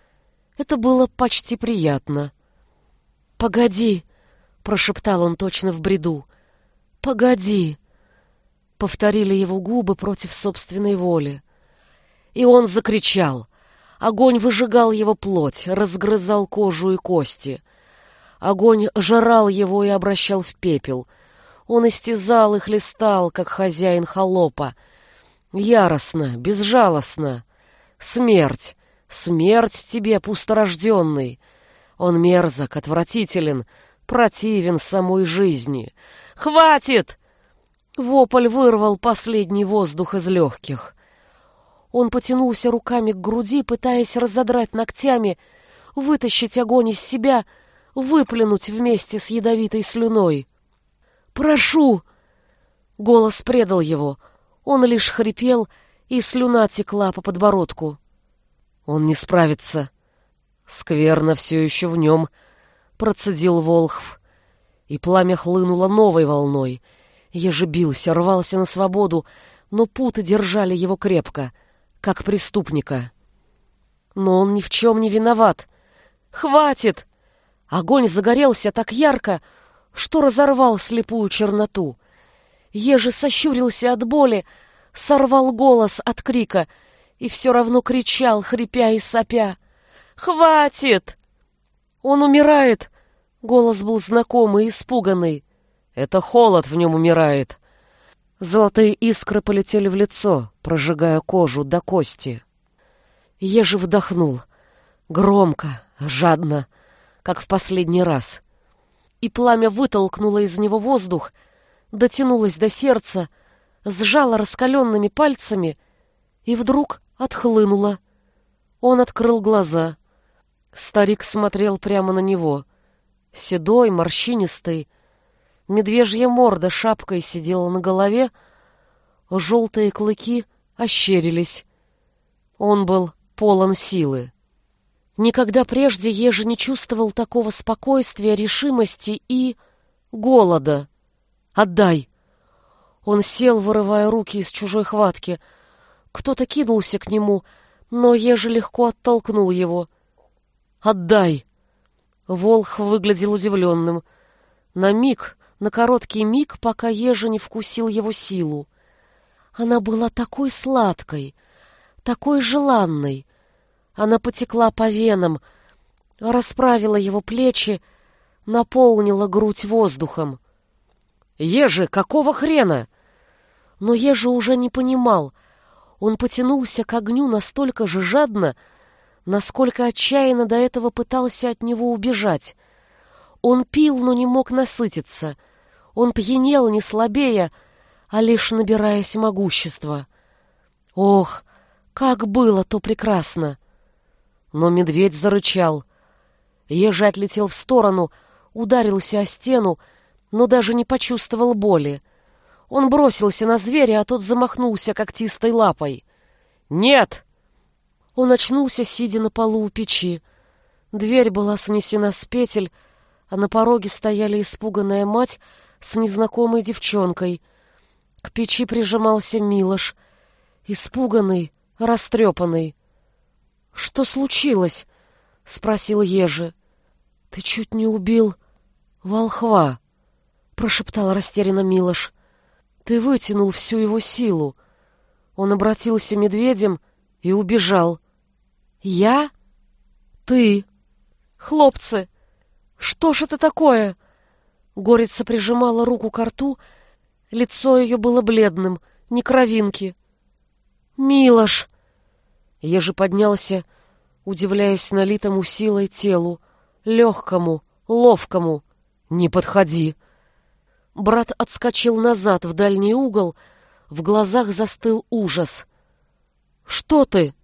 Это было почти приятно. «Погоди!» — прошептал он точно в бреду. «Погоди!» — повторили его губы против собственной воли. И он закричал. Огонь выжигал его плоть, разгрызал кожу и кости. Огонь жрал его и обращал в пепел. Он истязал и хлестал, как хозяин холопа. Яростно, безжалостно. Смерть! Смерть тебе, пусторожденный! Он мерзок, отвратителен, противен самой жизни. Хватит! Вопль вырвал последний воздух из легких. Он потянулся руками к груди, пытаясь разодрать ногтями, вытащить огонь из себя, выплюнуть вместе с ядовитой слюной. «Прошу!» Голос предал его. Он лишь хрипел и слюна текла по подбородку. Он не справится. Скверно все еще в нем, процедил Волхв. И пламя хлынуло новой волной. Ежебился, рвался на свободу, но путы держали его крепко, как преступника. Но он ни в чем не виноват. «Хватит!» Огонь загорелся так ярко, что разорвал слепую черноту. Еже сощурился от боли, сорвал голос от крика и все равно кричал, хрипя и сопя. «Хватит!» «Он умирает!» Голос был знакомый, испуганный. «Это холод в нем умирает!» Золотые искры полетели в лицо, прожигая кожу до кости. Ежи вдохнул. Громко, жадно, как в последний раз. И пламя вытолкнуло из него воздух, дотянулось до сердца, сжала раскаленными пальцами и вдруг отхлынула. Он открыл глаза. Старик смотрел прямо на него. Седой, морщинистый. Медвежья морда шапкой сидела на голове, желтые клыки ощерились. Он был полон силы. Никогда прежде Ежи не чувствовал такого спокойствия, решимости и голода. «Отдай!» Он сел, вырывая руки из чужой хватки. Кто-то кинулся к нему, но Ежи легко оттолкнул его. «Отдай!» Волх выглядел удивленным. На миг, на короткий миг, пока Ежи не вкусил его силу. Она была такой сладкой, такой желанной. Она потекла по венам, расправила его плечи, наполнила грудь воздухом. «Ежи, какого хрена?» Но Ежи уже не понимал. Он потянулся к огню настолько же жадно, насколько отчаянно до этого пытался от него убежать. Он пил, но не мог насытиться. Он пьянел, не слабея, а лишь набираясь могущества. Ох, как было то прекрасно! Но медведь зарычал. Ежи отлетел в сторону, ударился о стену, но даже не почувствовал боли. Он бросился на зверя, а тот замахнулся когтистой лапой. «Нет!» Он очнулся, сидя на полу у печи. Дверь была снесена с петель, а на пороге стояли испуганная мать с незнакомой девчонкой. К печи прижимался Милош, испуганный, растрепанный. «Что случилось?» — спросил Ежи. «Ты чуть не убил волхва», — прошептал растерянно Милош. «Ты вытянул всю его силу. Он обратился медведем и убежал. Я? Ты? Хлопцы! Что ж это такое?» Горица прижимала руку к рту, лицо ее было бледным, не кровинки. «Милош!» Еже поднялся, удивляясь налитому силой телу, легкому, ловкому. «Не подходи!» Брат отскочил назад в дальний угол, в глазах застыл ужас. «Что ты?»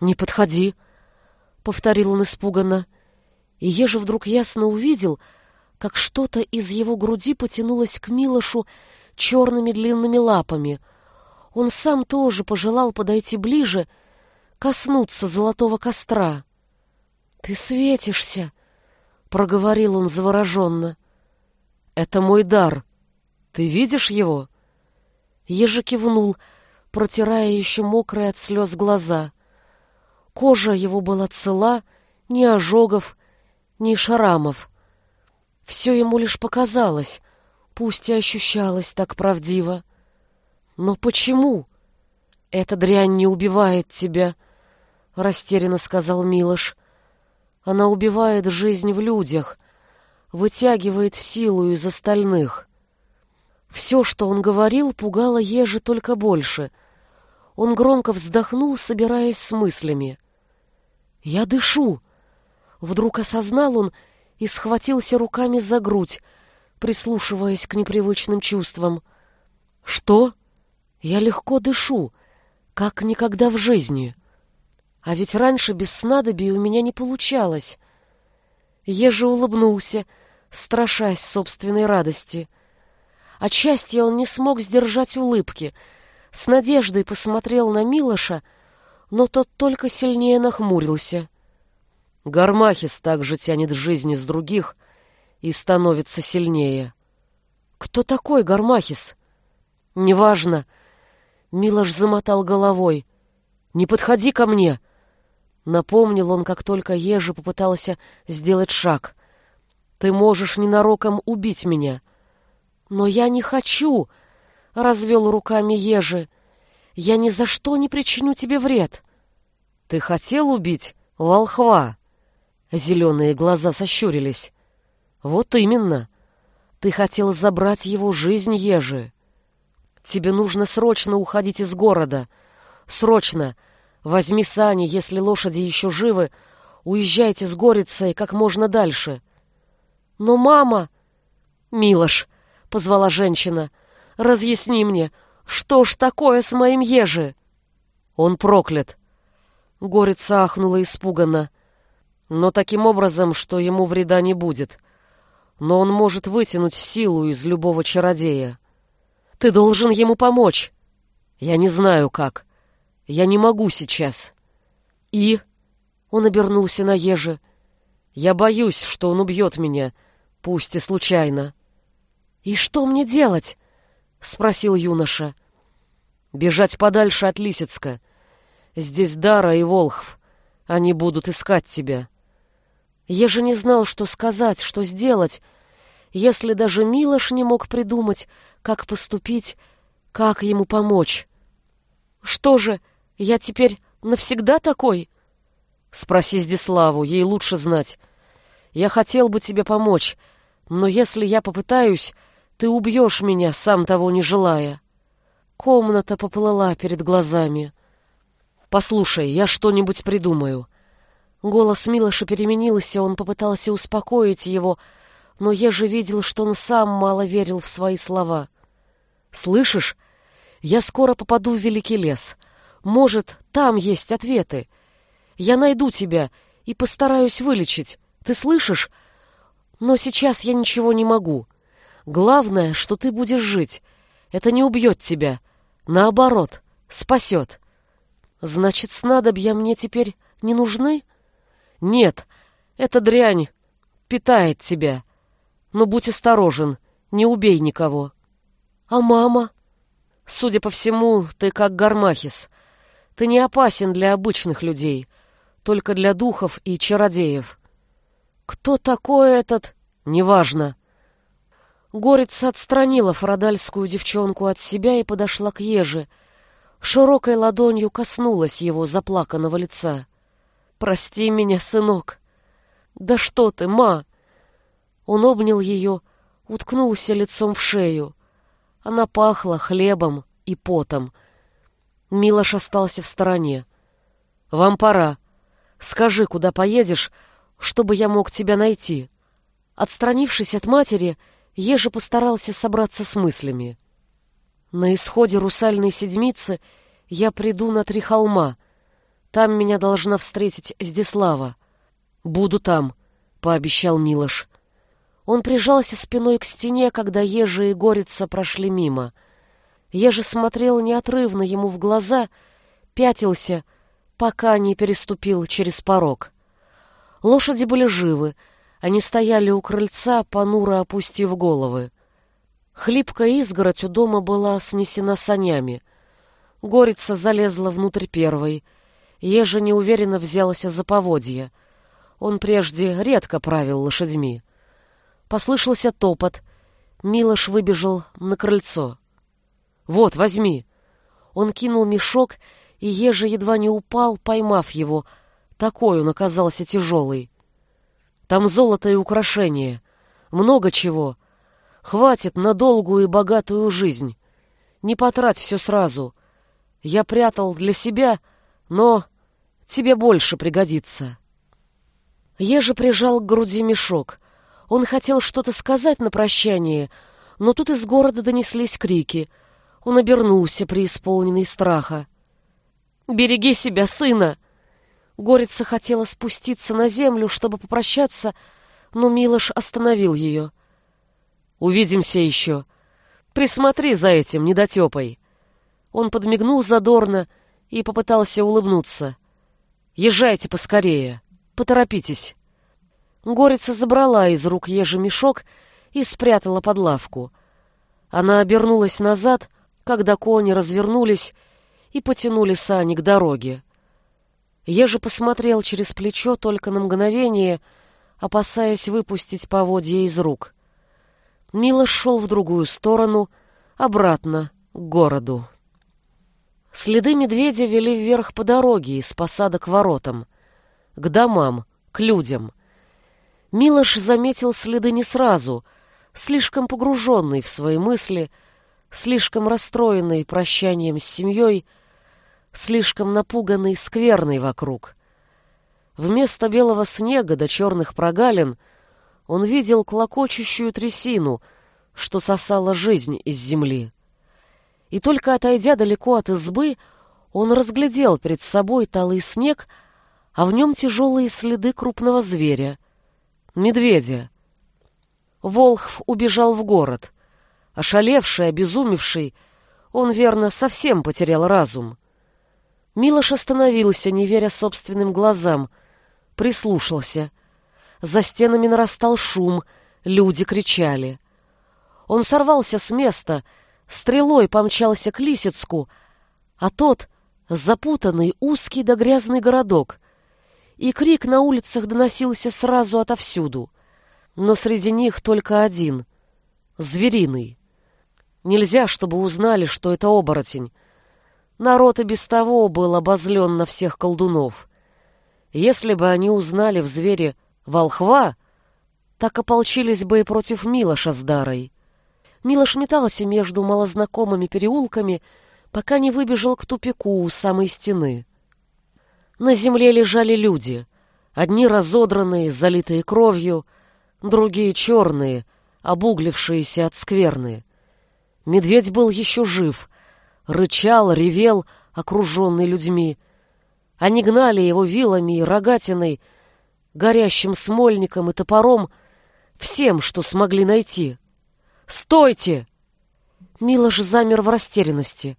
«Не подходи!» — повторил он испуганно. И Ежи вдруг ясно увидел, как что-то из его груди потянулось к Милошу черными длинными лапами. Он сам тоже пожелал подойти ближе — коснуться золотого костра. «Ты светишься!» — проговорил он завороженно. «Это мой дар. Ты видишь его?» Ежи кивнул, протирая еще мокрые от слез глаза. Кожа его была цела, ни ожогов, ни шарамов. Все ему лишь показалось, пусть и ощущалось так правдиво. Но почему? Эта дрянь не убивает тебя, —— растерянно сказал Милош. «Она убивает жизнь в людях, вытягивает силу из остальных». Все, что он говорил, пугало Ежи только больше. Он громко вздохнул, собираясь с мыслями. «Я дышу!» Вдруг осознал он и схватился руками за грудь, прислушиваясь к непривычным чувствам. «Что? Я легко дышу, как никогда в жизни!» А ведь раньше без снадобий у меня не получалось. Еже улыбнулся, страшась собственной радости. От счастья он не смог сдержать улыбки. С надеждой посмотрел на Милоша, но тот только сильнее нахмурился. Гармахис также тянет жизни с других и становится сильнее. Кто такой Гармахис? Неважно. Милош замотал головой. Не подходи ко мне. Напомнил он, как только Ежи попытался сделать шаг. «Ты можешь ненароком убить меня». «Но я не хочу!» — развел руками Ежи. «Я ни за что не причиню тебе вред». «Ты хотел убить волхва?» Зеленые глаза сощурились. «Вот именно. Ты хотел забрать его жизнь, Ежи. Тебе нужно срочно уходить из города. Срочно!» Возьми сани, если лошади еще живы, уезжайте с Горица и как можно дальше. Но мама... Милош, — позвала женщина, — разъясни мне, что ж такое с моим ежи? Он проклят. Горица ахнула испуганно. Но таким образом, что ему вреда не будет. Но он может вытянуть силу из любого чародея. Ты должен ему помочь. Я не знаю, как. Я не могу сейчас. И... Он обернулся на еже. Я боюсь, что он убьет меня, пусть и случайно. И что мне делать? Спросил юноша. Бежать подальше от Лисицка. Здесь Дара и Волхв. Они будут искать тебя. Я же не знал, что сказать, что сделать, если даже Милош не мог придумать, как поступить, как ему помочь. Что же, я теперь навсегда такой? Спроси Здиславу, ей лучше знать. Я хотел бы тебе помочь, но если я попытаюсь, ты убьешь меня, сам того не желая. Комната поплыла перед глазами. Послушай, я что-нибудь придумаю. Голос Милоша переменился, он попытался успокоить его, но я же видел, что он сам мало верил в свои слова. Слышишь? Я скоро попаду в великий лес. Может, там есть ответы. Я найду тебя и постараюсь вылечить. Ты слышишь? Но сейчас я ничего не могу. Главное, что ты будешь жить. Это не убьет тебя. Наоборот, спасет. Значит, снадобья мне теперь не нужны? Нет, эта дрянь питает тебя. Но будь осторожен, не убей никого. А мама? Судя по всему, ты как Гармахис. Ты не опасен для обычных людей, только для духов и чародеев. Кто такой этот? Неважно. Горица отстранила фродальскую девчонку от себя и подошла к еже. Широкой ладонью коснулась его заплаканного лица. «Прости меня, сынок!» «Да что ты, ма!» Он обнял ее, уткнулся лицом в шею. Она пахла хлебом и потом. Милош остался в стороне. «Вам пора. Скажи, куда поедешь, чтобы я мог тебя найти». Отстранившись от матери, Ежи постарался собраться с мыслями. На исходе русальной седмицы я приду на три холма. Там меня должна встретить Здислава. Буду там, пообещал Милош. Он прижался спиной к стене, когда Ежи и Горица прошли мимо. Ежи смотрел неотрывно ему в глаза, пятился, пока не переступил через порог. Лошади были живы, они стояли у крыльца, понуро опустив головы. Хлипкая изгородь у дома была снесена санями. Горица залезла внутрь первой. Ежа неуверенно взялась за поводья. Он прежде редко правил лошадьми. Послышался топот. Милош выбежал на крыльцо. «Вот, возьми!» Он кинул мешок, и Ежа едва не упал, поймав его. Такой он оказался тяжелый. Там золото и украшения. Много чего. Хватит на долгую и богатую жизнь. Не потрать все сразу. Я прятал для себя, но тебе больше пригодится. Ежи прижал к груди мешок. Он хотел что-то сказать на прощание, но тут из города донеслись крики. Он обернулся, преисполненный страха. «Береги себя, сына!» Горица хотела спуститься на землю, чтобы попрощаться, но Милош остановил ее. «Увидимся еще. Присмотри за этим недотепой». Он подмигнул задорно и попытался улыбнуться. «Езжайте поскорее. Поторопитесь». Горица забрала из рук ежи мешок и спрятала под лавку. Она обернулась назад, когда кони развернулись и потянули сани к дороге. Ежи посмотрел через плечо только на мгновение, опасаясь выпустить поводья из рук. Мило шел в другую сторону, обратно, к городу. Следы медведя вели вверх по дороге из посада к воротам, к домам, к людям. Милош заметил следы не сразу, слишком погруженный в свои мысли, слишком расстроенный прощанием с семьей — слишком напуганный скверный вокруг. Вместо белого снега до черных прогалин он видел клокочущую трясину, что сосала жизнь из земли. И только отойдя далеко от избы, он разглядел перед собой талый снег, а в нем тяжелые следы крупного зверя — медведя. Волхв убежал в город. Ошалевший, обезумевший, он, верно, совсем потерял разум. Милош остановился, не веря собственным глазам, прислушался. За стенами нарастал шум, люди кричали. Он сорвался с места, стрелой помчался к Лисицку, а тот — запутанный, узкий да грязный городок. И крик на улицах доносился сразу отовсюду. Но среди них только один — звериный. Нельзя, чтобы узнали, что это оборотень. Народ и без того был обозлен на всех колдунов. Если бы они узнали в звере волхва, так ополчились бы и против Милоша с Дарой. Милош метался между малознакомыми переулками, пока не выбежал к тупику у самой стены. На земле лежали люди, одни разодранные, залитые кровью, другие черные, обуглившиеся от скверны. Медведь был еще жив, рычал, ревел, окруженный людьми. Они гнали его вилами и рогатиной, горящим смольником и топором, всем, что смогли найти. «Стойте!» Милош замер в растерянности.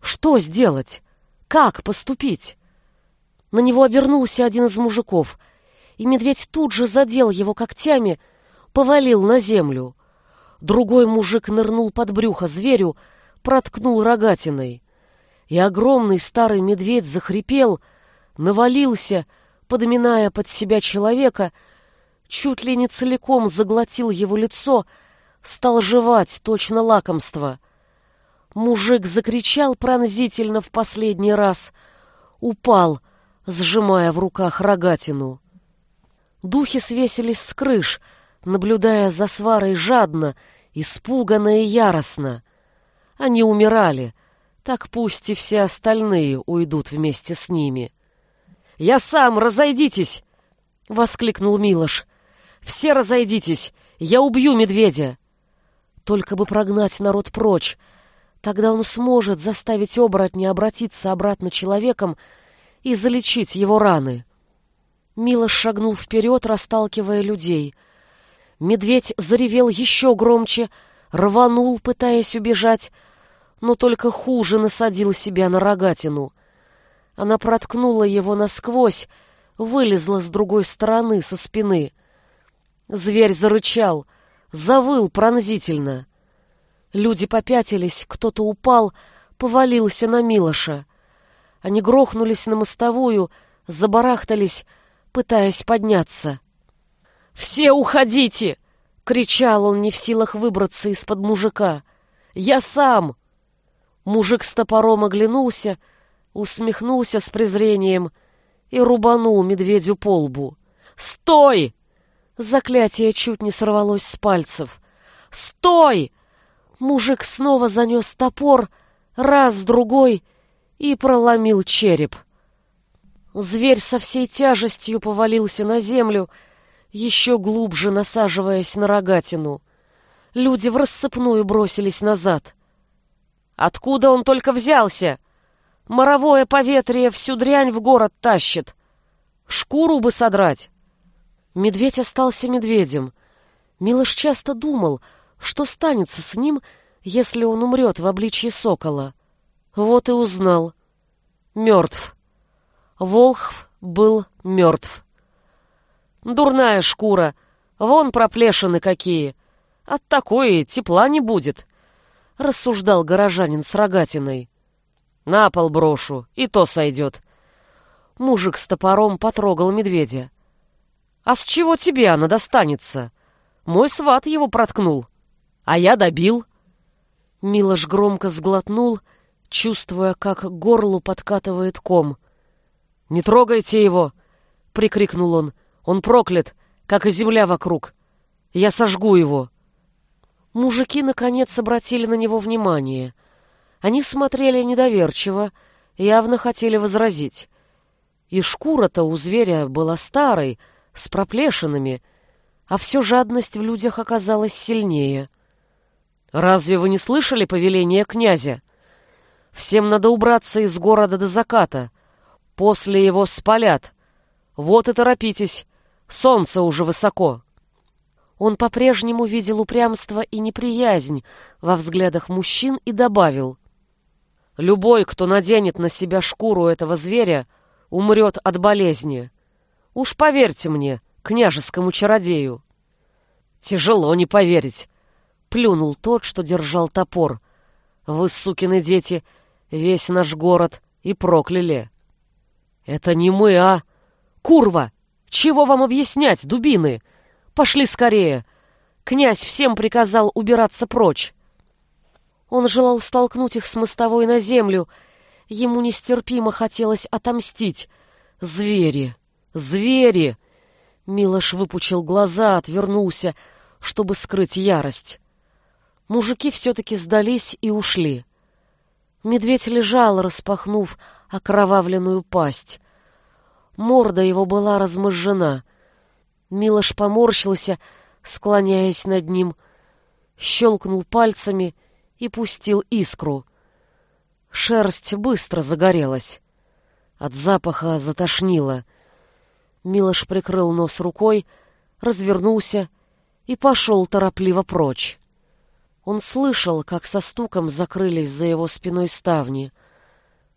Что сделать? Как поступить? На него обернулся один из мужиков, и медведь тут же задел его когтями, повалил на землю. Другой мужик нырнул под брюхо зверю, проткнул рогатиной. И огромный старый медведь захрипел, навалился, подминая под себя человека, чуть ли не целиком заглотил его лицо, стал жевать точно лакомство — Мужик закричал пронзительно в последний раз, упал, сжимая в руках рогатину. Духи свесились с крыш, наблюдая за сварой жадно, испуганно и яростно. Они умирали, так пусть и все остальные уйдут вместе с ними. «Я сам, разойдитесь!» — воскликнул Милош. «Все разойдитесь! Я убью медведя!» Только бы прогнать народ прочь, Тогда он сможет заставить оборотня обратиться обратно человеком и залечить его раны. Милош шагнул вперед, расталкивая людей. Медведь заревел еще громче, рванул, пытаясь убежать, но только хуже насадил себя на рогатину. Она проткнула его насквозь, вылезла с другой стороны, со спины. Зверь зарычал, завыл пронзительно. Люди попятились, кто-то упал, повалился на Милоша. Они грохнулись на мостовую, забарахтались, пытаясь подняться. «Все уходите!» — кричал он, не в силах выбраться из-под мужика. «Я сам!» Мужик с топором оглянулся, усмехнулся с презрением и рубанул медведю по лбу. «Стой!» Заклятие чуть не сорвалось с пальцев. «Стой!» Мужик снова занес топор, раз, другой, и проломил череп. Зверь со всей тяжестью повалился на землю, еще глубже насаживаясь на рогатину. Люди в рассыпную бросились назад. «Откуда он только взялся? Моровое поветрие всю дрянь в город тащит. Шкуру бы содрать!» Медведь остался медведем. Милош часто думал — что станется с ним, если он умрет в обличье сокола? Вот и узнал. Мертв. Волхв был мертв. Дурная шкура. Вон проплешины какие. От такой тепла не будет, — рассуждал горожанин с рогатиной. На пол брошу, и то сойдет. Мужик с топором потрогал медведя. А с чего тебе она достанется? Мой сват его проткнул. А я добил. Милош громко сглотнул, чувствуя, как горлу подкатывает ком. «Не трогайте его!» — прикрикнул он. «Он проклят, как и земля вокруг. Я сожгу его!» Мужики, наконец, обратили на него внимание. Они смотрели недоверчиво, явно хотели возразить. И шкура-то у зверя была старой, с проплешинами, а все жадность в людях оказалась сильнее — Разве вы не слышали повеления князя? Всем надо убраться из города до заката. После его спалят. Вот и торопитесь. Солнце уже высоко. Он по-прежнему видел упрямство и неприязнь во взглядах мужчин и добавил. Любой, кто наденет на себя шкуру этого зверя, умрет от болезни. Уж поверьте мне, княжескому чародею. Тяжело не поверить, Плюнул тот, что держал топор. Вы, сукины дети, весь наш город и прокляли. Это не мы, а... Курва! Чего вам объяснять, дубины? Пошли скорее. Князь всем приказал убираться прочь. Он желал столкнуть их с мостовой на землю. Ему нестерпимо хотелось отомстить. Звери! Звери! Милош выпучил глаза, отвернулся, чтобы скрыть ярость. Мужики все-таки сдались и ушли. Медведь лежал, распахнув окровавленную пасть. Морда его была размозжена. Милош поморщился, склоняясь над ним, щелкнул пальцами, и пустил искру. Шерсть быстро загорелась. От запаха затошнило. Милош прикрыл нос рукой, развернулся и пошел торопливо прочь. Он слышал, как со стуком закрылись за его спиной ставни.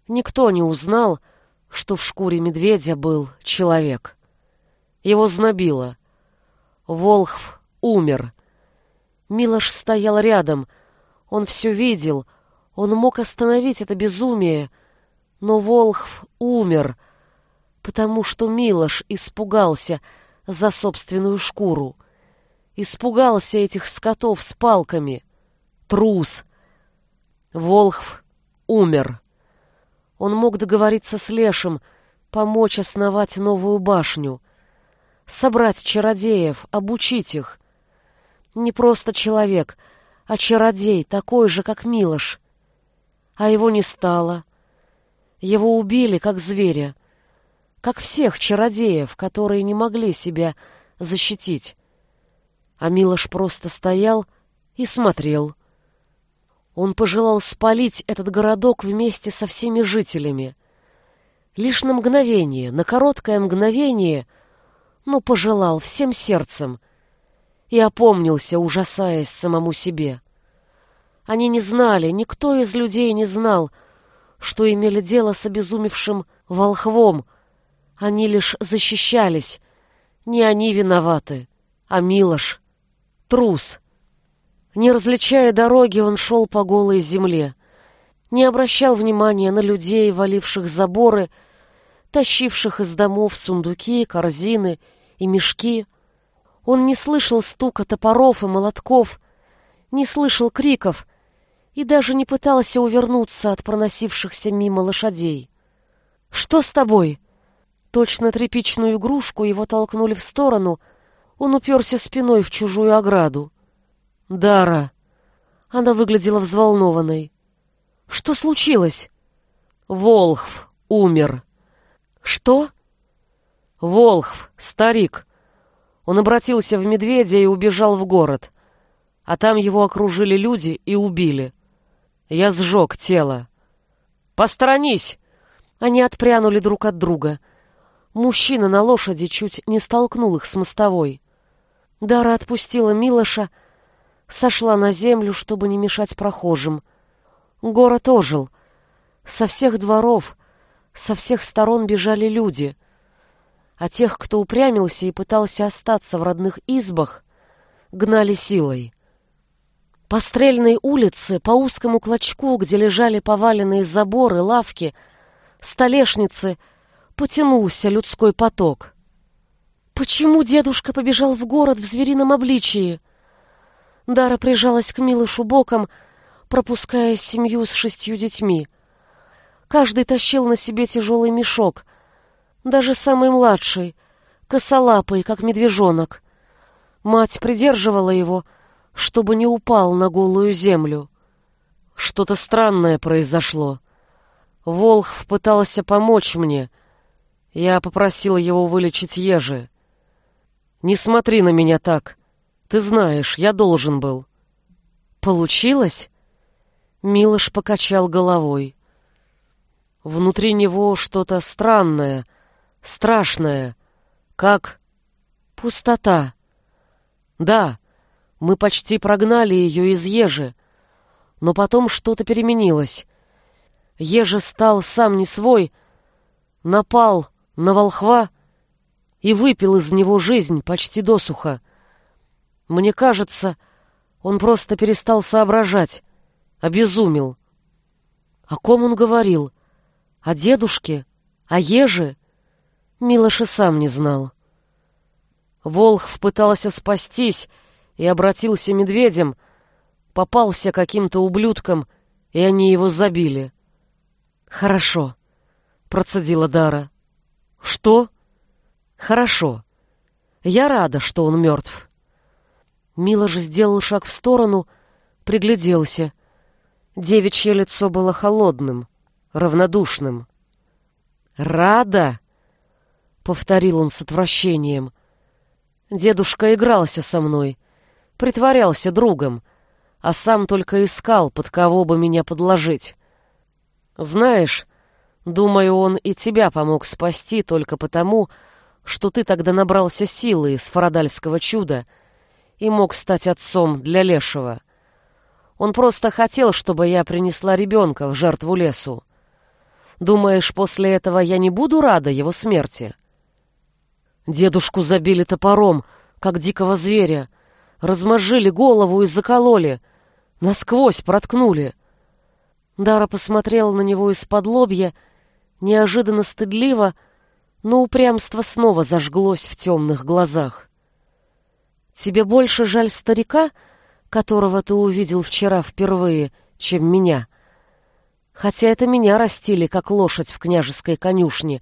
Никто не узнал, что в шкуре медведя был человек. Его знобило. Волхв умер. Милош стоял рядом. Он все видел. Он мог остановить это безумие. Но Волхв умер, потому что Милош испугался за собственную шкуру. Испугался этих скотов с палками. Трус. Волхв умер. Он мог договориться с Лешем, помочь основать новую башню, собрать чародеев, обучить их. Не просто человек, а чародей, такой же, как Милош. А его не стало. Его убили, как зверя, как всех чародеев, которые не могли себя защитить. А Милош просто стоял и смотрел — он пожелал спалить этот городок вместе со всеми жителями. Лишь на мгновение, на короткое мгновение, но пожелал всем сердцем и опомнился, ужасаясь самому себе. Они не знали, никто из людей не знал, что имели дело с обезумевшим волхвом. Они лишь защищались. Не они виноваты, а Милош — трус — не различая дороги, он шел по голой земле. Не обращал внимания на людей, валивших заборы, тащивших из домов сундуки, корзины и мешки. Он не слышал стука топоров и молотков, не слышал криков и даже не пытался увернуться от проносившихся мимо лошадей. «Что с тобой?» Точно тряпичную игрушку его толкнули в сторону, он уперся спиной в чужую ограду. Дара. Она выглядела взволнованной. Что случилось? Волхв умер. Что? Волхв, старик. Он обратился в медведя и убежал в город. А там его окружили люди и убили. Я сжег тело. Посторонись! Они отпрянули друг от друга. Мужчина на лошади чуть не столкнул их с мостовой. Дара отпустила Милоша, сошла на землю, чтобы не мешать прохожим. Город ожил. Со всех дворов, со всех сторон бежали люди. А тех, кто упрямился и пытался остаться в родных избах, гнали силой. По стрельной улице, по узкому клочку, где лежали поваленные заборы, лавки, столешницы, потянулся людской поток. Почему дедушка побежал в город в зверином обличии? Дара прижалась к Милышу боком, пропуская семью с шестью детьми. Каждый тащил на себе тяжелый мешок, даже самый младший, косолапый, как медвежонок. Мать придерживала его, чтобы не упал на голую землю. Что-то странное произошло. Волх пытался помочь мне. Я попросила его вылечить ежи. «Не смотри на меня так», ты знаешь, я должен был. Получилось? Милош покачал головой. Внутри него что-то странное, страшное, как пустота. Да, мы почти прогнали ее из Ежи, но потом что-то переменилось. Ежа стал сам не свой, напал на волхва и выпил из него жизнь почти досуха. Мне кажется, он просто перестал соображать, обезумел. О ком он говорил? О дедушке? О еже? Милош и сам не знал. Волх пытался спастись и обратился медведем, попался каким-то ублюдком, и они его забили. «Хорошо», — процедила Дара. «Что?» «Хорошо. Я рада, что он мертв». Милош сделал шаг в сторону, пригляделся. Девичье лицо было холодным, равнодушным. «Рада!» — повторил он с отвращением. Дедушка игрался со мной, притворялся другом, а сам только искал, под кого бы меня подложить. Знаешь, думаю, он и тебя помог спасти только потому, что ты тогда набрался силы из фарадальского чуда и мог стать отцом для Лешего. Он просто хотел, чтобы я принесла ребенка в жертву лесу. Думаешь, после этого я не буду рада его смерти? Дедушку забили топором, как дикого зверя, размозжили голову и закололи, насквозь проткнули. Дара посмотрела на него из-под лобья, неожиданно стыдливо, но упрямство снова зажглось в темных глазах. «Тебе больше жаль старика, которого ты увидел вчера впервые, чем меня?» Хотя это меня растили, как лошадь в княжеской конюшне,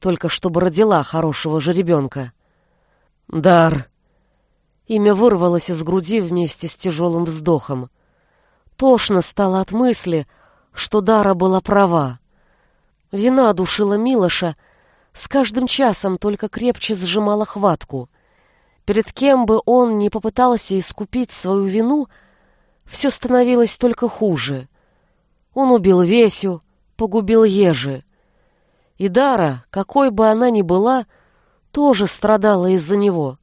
только чтобы родила хорошего же ребенка. Дар. Имя вырвалось из груди вместе с тяжелым вздохом. Тошно стало от мысли, что Дара была права. Вина душила Милоша, с каждым часом только крепче сжимала хватку. Перед кем бы он ни попытался искупить свою вину, все становилось только хуже — он убил Весю, погубил Ежи. И Дара, какой бы она ни была, тоже страдала из-за него.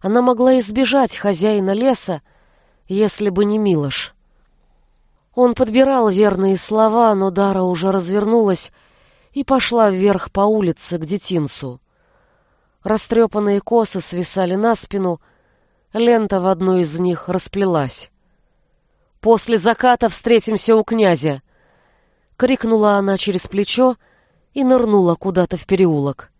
Она могла избежать хозяина леса, если бы не Милош. Он подбирал верные слова, но Дара уже развернулась и пошла вверх по улице к детинцу. Растрепанные косы свисали на спину, лента в одной из них расплелась. После заката встретимся у князя!» — крикнула она через плечо и нырнула куда-то в переулок.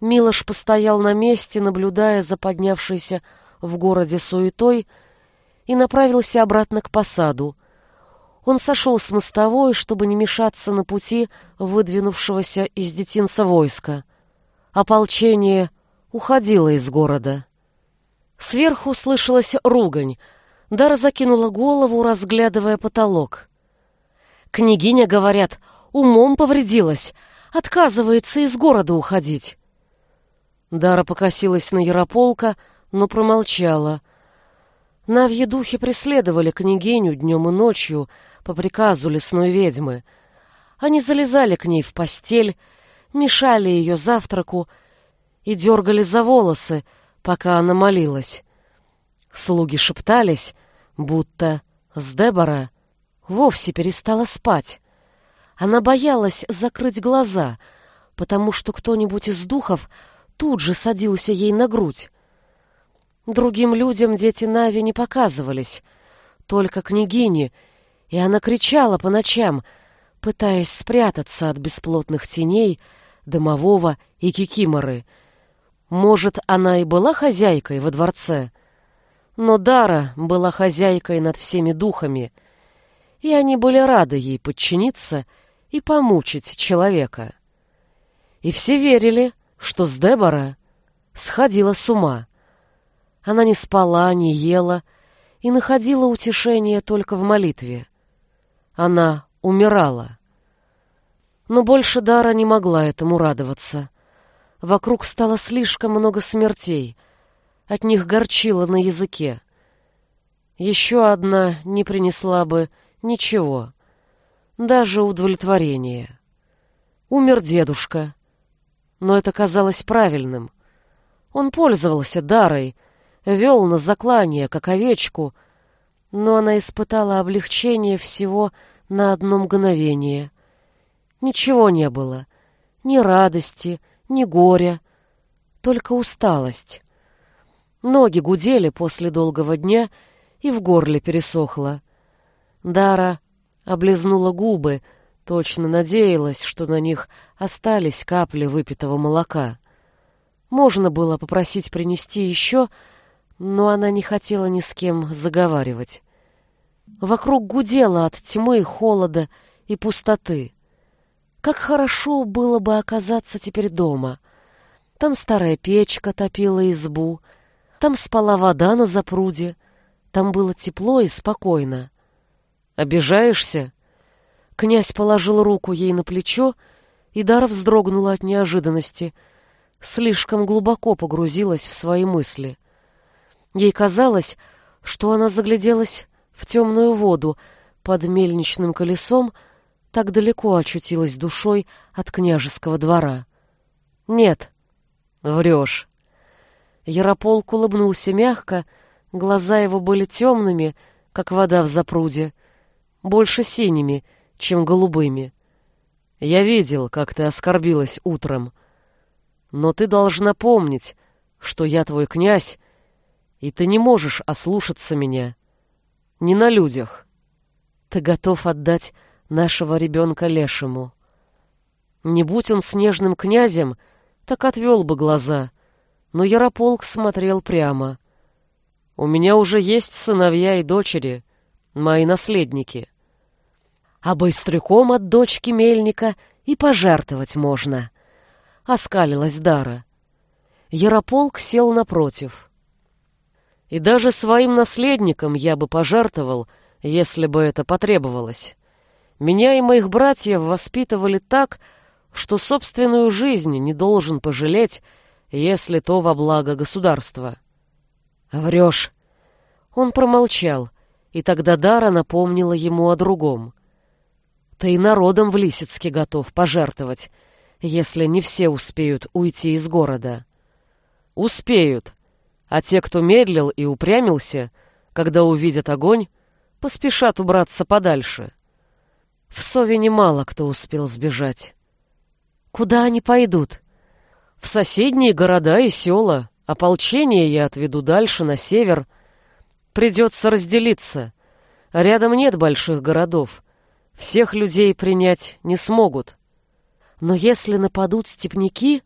Милош постоял на месте, наблюдая за поднявшейся в городе суетой, и направился обратно к посаду. Он сошел с мостовой, чтобы не мешаться на пути выдвинувшегося из детинца войска. Ополчение уходило из города. Сверху слышалась ругань — Дара закинула голову, разглядывая потолок. «Княгиня, говорят, умом повредилась, отказывается из города уходить». Дара покосилась на Ярополка, но промолчала. Навьи духи преследовали княгиню днем и ночью по приказу лесной ведьмы. Они залезали к ней в постель, мешали ее завтраку и дергали за волосы, пока она молилась. Слуги шептались, будто с Дебора вовсе перестала спать. Она боялась закрыть глаза, потому что кто-нибудь из духов тут же садился ей на грудь. Другим людям дети Нави не показывались, только княгине, и она кричала по ночам, пытаясь спрятаться от бесплотных теней, домового и кикиморы. Может, она и была хозяйкой во дворце — но Дара была хозяйкой над всеми духами, и они были рады ей подчиниться и помучить человека. И все верили, что с Дебора сходила с ума. Она не спала, не ела и находила утешение только в молитве. Она умирала. Но больше Дара не могла этому радоваться. Вокруг стало слишком много смертей — от них горчило на языке. Еще одна не принесла бы ничего, даже удовлетворения. Умер дедушка, но это казалось правильным. Он пользовался дарой, вел на заклание, как овечку, но она испытала облегчение всего на одно мгновение. Ничего не было, ни радости, ни горя, только усталость. Ноги гудели после долгого дня, и в горле пересохло. Дара облизнула губы, точно надеялась, что на них остались капли выпитого молока. Можно было попросить принести еще, но она не хотела ни с кем заговаривать. Вокруг гудело от тьмы, холода и пустоты. Как хорошо было бы оказаться теперь дома. Там старая печка топила избу — там спала вода на запруде. Там было тепло и спокойно. «Обижаешься?» Князь положил руку ей на плечо, и Дара вздрогнула от неожиданности. Слишком глубоко погрузилась в свои мысли. Ей казалось, что она загляделась в темную воду под мельничным колесом, так далеко очутилась душой от княжеского двора. «Нет, врешь». Ярополк улыбнулся мягко, глаза его были темными, как вода в запруде, больше синими, чем голубыми. Я видел, как ты оскорбилась утром. Но ты должна помнить, что я твой князь, и ты не можешь ослушаться меня. Не на людях. Ты готов отдать нашего ребенка лешему. Не будь он снежным князем, так отвел бы глаза. Но Ярополк смотрел прямо. У меня уже есть сыновья и дочери, мои наследники а быстрюком от дочки мельника и пожертвовать можно. Оскалилась Дара. Ярополк сел напротив. И даже своим наследникам я бы пожертвовал, если бы это потребовалось. Меня и моих братьев воспитывали так, что собственную жизнь не должен пожалеть, если то во благо государства. Врешь. Он промолчал, и тогда Дара напомнила ему о другом. Ты и народом в Лисицке готов пожертвовать, если не все успеют уйти из города. Успеют, а те, кто медлил и упрямился, когда увидят огонь, поспешат убраться подальше. В Совине мало кто успел сбежать. Куда они пойдут? В соседние города и села. Ополчение я отведу дальше, на север. Придется разделиться. Рядом нет больших городов. Всех людей принять не смогут. Но если нападут степняки,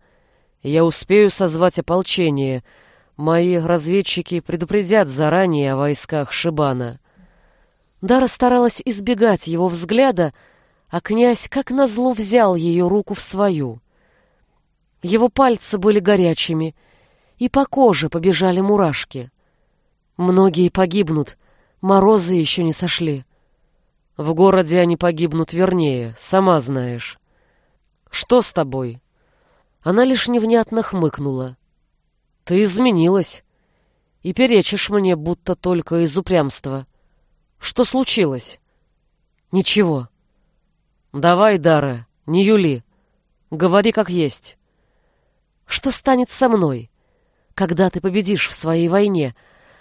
я успею созвать ополчение. Мои разведчики предупредят заранее о войсках Шибана. Дара старалась избегать его взгляда, а князь как назло взял ее руку в свою. Его пальцы были горячими, и по коже побежали мурашки. Многие погибнут, морозы еще не сошли. В городе они погибнут вернее, сама знаешь. Что с тобой? Она лишь невнятно хмыкнула. Ты изменилась. И перечишь мне, будто только из упрямства. Что случилось? Ничего. Давай, Дара, не юли. Говори как есть. Что станет со мной, когда ты победишь в своей войне,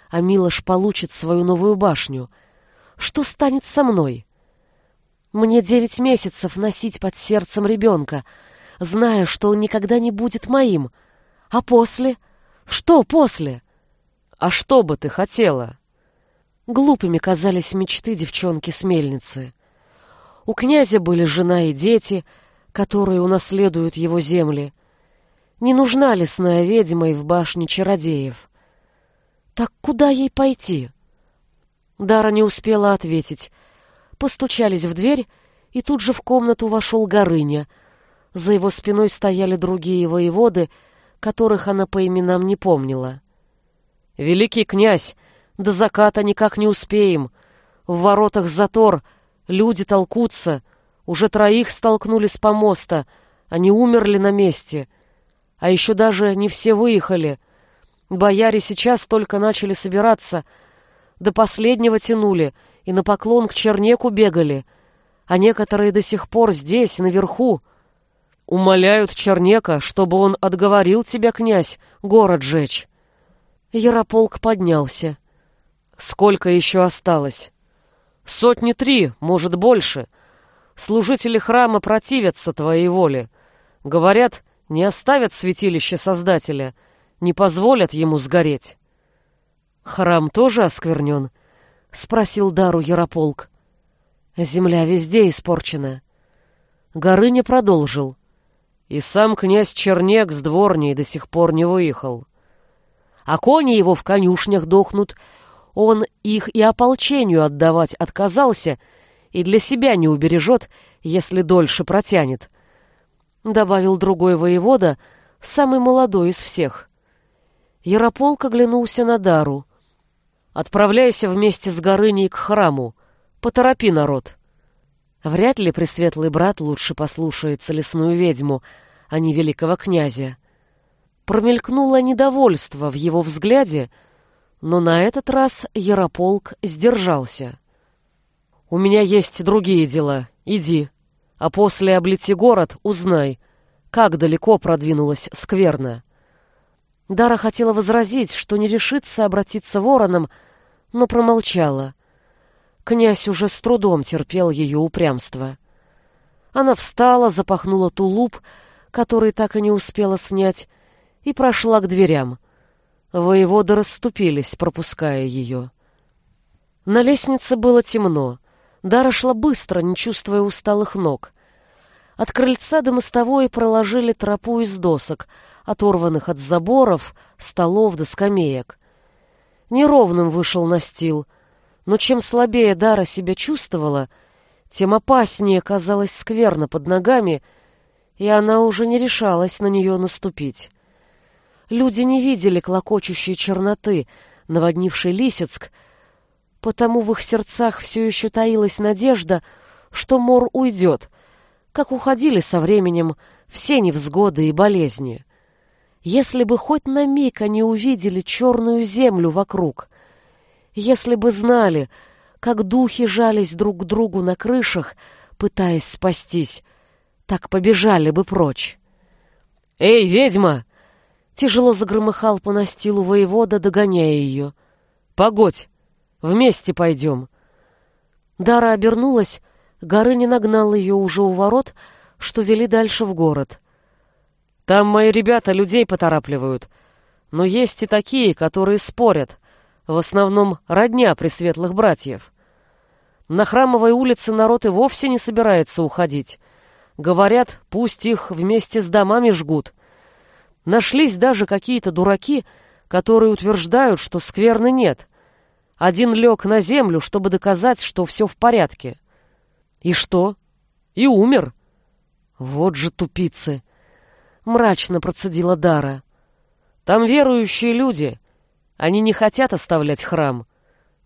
а Милош получит свою новую башню? Что станет со мной? Мне девять месяцев носить под сердцем ребенка, зная, что он никогда не будет моим. А после? Что после? А что бы ты хотела? Глупыми казались мечты девчонки с мельницы. У князя были жена и дети, которые унаследуют его земли. Не нужна лесная ведьма и в башне чародеев. Так куда ей пойти? Дара не успела ответить — постучались в дверь, и тут же в комнату вошел Горыня. За его спиной стояли другие воеводы, которых она по именам не помнила. «Великий князь, до заката никак не успеем. В воротах затор, люди толкутся. Уже троих столкнули с помоста, они умерли на месте. А еще даже не все выехали. Бояре сейчас только начали собираться, до последнего тянули — и на поклон к Чернеку бегали, а некоторые до сих пор здесь, наверху. Умоляют Чернека, чтобы он отговорил тебя, князь, город жечь. Ярополк поднялся. Сколько еще осталось? Сотни три, может, больше. Служители храма противятся твоей воле. Говорят, не оставят святилище Создателя, не позволят ему сгореть. Храм тоже осквернен —— спросил Дару Ярополк. «Земля везде испорчена». Горыня продолжил. «И сам князь Чернек с дворней до сих пор не выехал. А кони его в конюшнях дохнут. Он их и ополчению отдавать отказался и для себя не убережет, если дольше протянет», — добавил другой воевода, самый молодой из всех. Ярополк оглянулся на Дару — Отправляйся вместе с Горыней к храму. Поторопи народ. Вряд ли пресветлый брат лучше послушается лесную ведьму, а не великого князя. Промелькнуло недовольство в его взгляде, Но на этот раз Ярополк сдержался. «У меня есть другие дела. Иди. А после облети город, узнай, как далеко продвинулась скверна». Дара хотела возразить, что не решится обратиться вороном, но промолчала. Князь уже с трудом терпел ее упрямство. Она встала, запахнула тулуп, который так и не успела снять, и прошла к дверям. Воеводы расступились, пропуская ее. На лестнице было темно. Дара шла быстро, не чувствуя усталых ног. От крыльца до мостовой проложили тропу из досок, оторванных от заборов, столов до скамеек. Неровным вышел настил, но чем слабее Дара себя чувствовала, тем опаснее казалось скверно под ногами, и она уже не решалась на нее наступить. Люди не видели клокочущей черноты, наводнившей Лисицк, потому в их сердцах все еще таилась надежда, что мор уйдет, как уходили со временем все невзгоды и болезни. Если бы хоть на миг они увидели черную землю вокруг, если бы знали, как духи жались друг к другу на крышах, пытаясь спастись, так побежали бы прочь. «Эй, ведьма!» Тяжело загромыхал по настилу воевода, догоняя ее. «Погодь! Вместе пойдем!» Дара обернулась, Горыня нагнал ее уже у ворот, что вели дальше в город. «Там мои ребята людей поторапливают, но есть и такие, которые спорят, в основном родня пресветлых братьев. На Храмовой улице народ и вовсе не собирается уходить. Говорят, пусть их вместе с домами жгут. Нашлись даже какие-то дураки, которые утверждают, что скверны нет. Один лег на землю, чтобы доказать, что все в порядке. И что? И умер. Вот же тупицы. Мрачно процедила Дара. Там верующие люди. Они не хотят оставлять храм.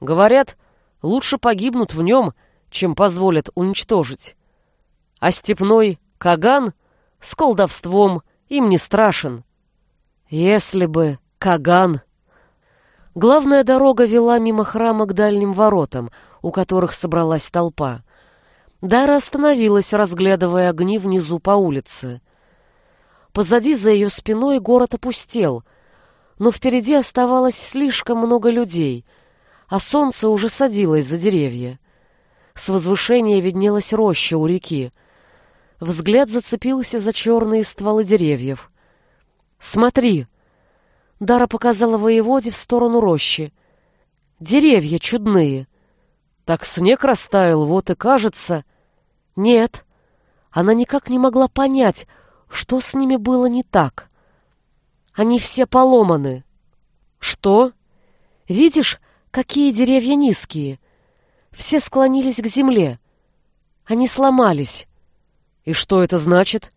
Говорят, лучше погибнут в нем, чем позволят уничтожить. А степной Каган с колдовством им не страшен. Если бы Каган... Главная дорога вела мимо храма к дальним воротам, у которых собралась толпа. Дара остановилась, разглядывая огни внизу по улице. Позади за ее спиной город опустел, но впереди оставалось слишком много людей, а солнце уже садилось за деревья. С возвышения виднелась роща у реки. Взгляд зацепился за черные стволы деревьев. «Смотри!» Дара показала воеводе в сторону рощи. «Деревья чудные!» «Так снег растаял, вот и кажется...» «Нет!» Она никак не могла понять, что с ними было не так. Они все поломаны. «Что?» «Видишь, какие деревья низкие?» Все склонились к земле. Они сломались. «И что это значит?»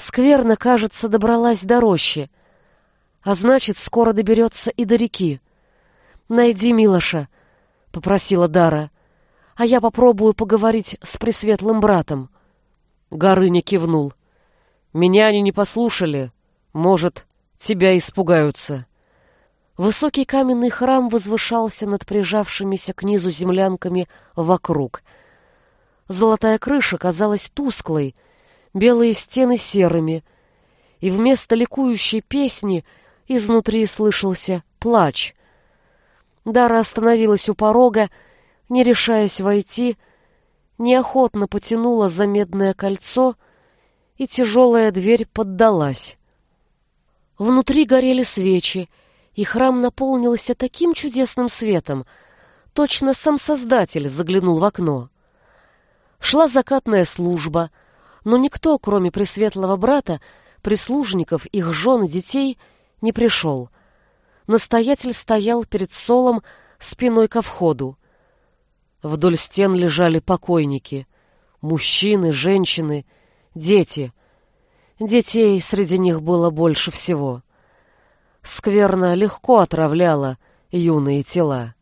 Скверно, кажется, добралась до рощи, а значит, скоро доберется и до реки. «Найди Милоша», — попросила Дара, — «а я попробую поговорить с пресветлым братом». Горыня кивнул. «Меня они не послушали. Может, тебя испугаются». Высокий каменный храм возвышался над прижавшимися к низу землянками вокруг. Золотая крыша казалась тусклой — белые стены серыми, и вместо ликующей песни изнутри слышался плач. Дара остановилась у порога, не решаясь войти, неохотно потянула за медное кольцо, и тяжелая дверь поддалась. Внутри горели свечи, и храм наполнился таким чудесным светом, точно сам Создатель заглянул в окно. Шла закатная служба — но никто, кроме Пресветлого Брата, прислужников, их жен и детей, не пришел. Настоятель стоял перед солом спиной ко входу. Вдоль стен лежали покойники. Мужчины, женщины, дети. Детей среди них было больше всего. Скверно легко отравляла юные тела.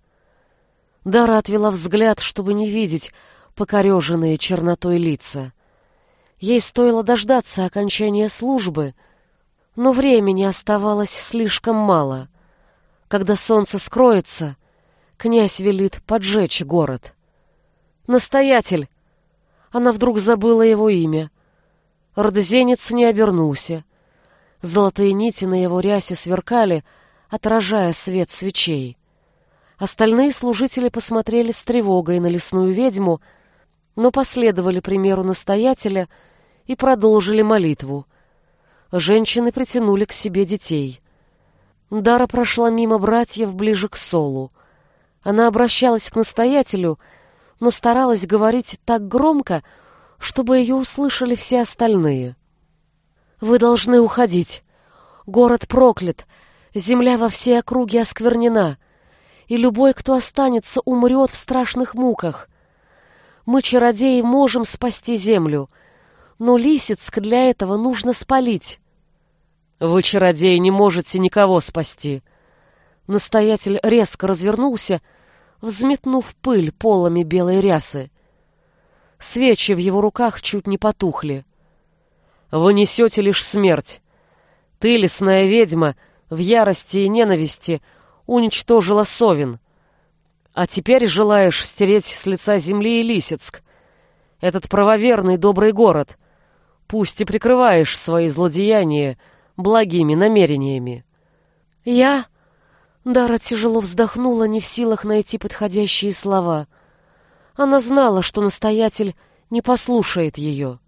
Дара отвела взгляд, чтобы не видеть покореженные чернотой лица. Ей стоило дождаться окончания службы, но времени оставалось слишком мало. Когда солнце скроется, князь велит поджечь город. Настоятель! Она вдруг забыла его имя. Родозенец не обернулся. Золотые нити на его рясе сверкали, отражая свет свечей. Остальные служители посмотрели с тревогой на лесную ведьму, но последовали примеру настоятеля и продолжили молитву. Женщины притянули к себе детей. Дара прошла мимо братьев ближе к Солу. Она обращалась к настоятелю, но старалась говорить так громко, чтобы ее услышали все остальные. «Вы должны уходить. Город проклят, земля во всей округе осквернена и любой, кто останется, умрет в страшных муках. Мы, чародеи, можем спасти землю, но Лисицк для этого нужно спалить. Вы, чародеи, не можете никого спасти. Настоятель резко развернулся, взметнув пыль полами белой рясы. Свечи в его руках чуть не потухли. Вы несете лишь смерть. Ты, лесная ведьма, в ярости и ненависти — уничтожила Совин. А теперь желаешь стереть с лица земли и Лисицк. Этот правоверный добрый город. Пусть и прикрываешь свои злодеяния благими намерениями. Я... Дара тяжело вздохнула, не в силах найти подходящие слова. Она знала, что настоятель не послушает ее.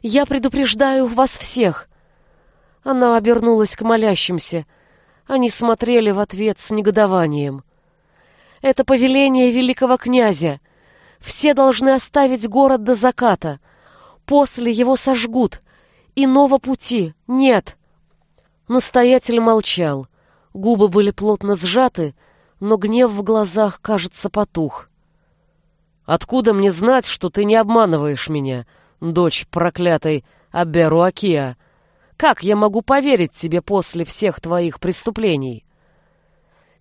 «Я предупреждаю вас всех!» Она обернулась к молящимся — они смотрели в ответ с негодованием. «Это повеление великого князя. Все должны оставить город до заката. После его сожгут. Иного пути нет». Настоятель молчал. Губы были плотно сжаты, но гнев в глазах, кажется, потух. «Откуда мне знать, что ты не обманываешь меня, дочь проклятой Аберуакия?» Как я могу поверить тебе после всех твоих преступлений?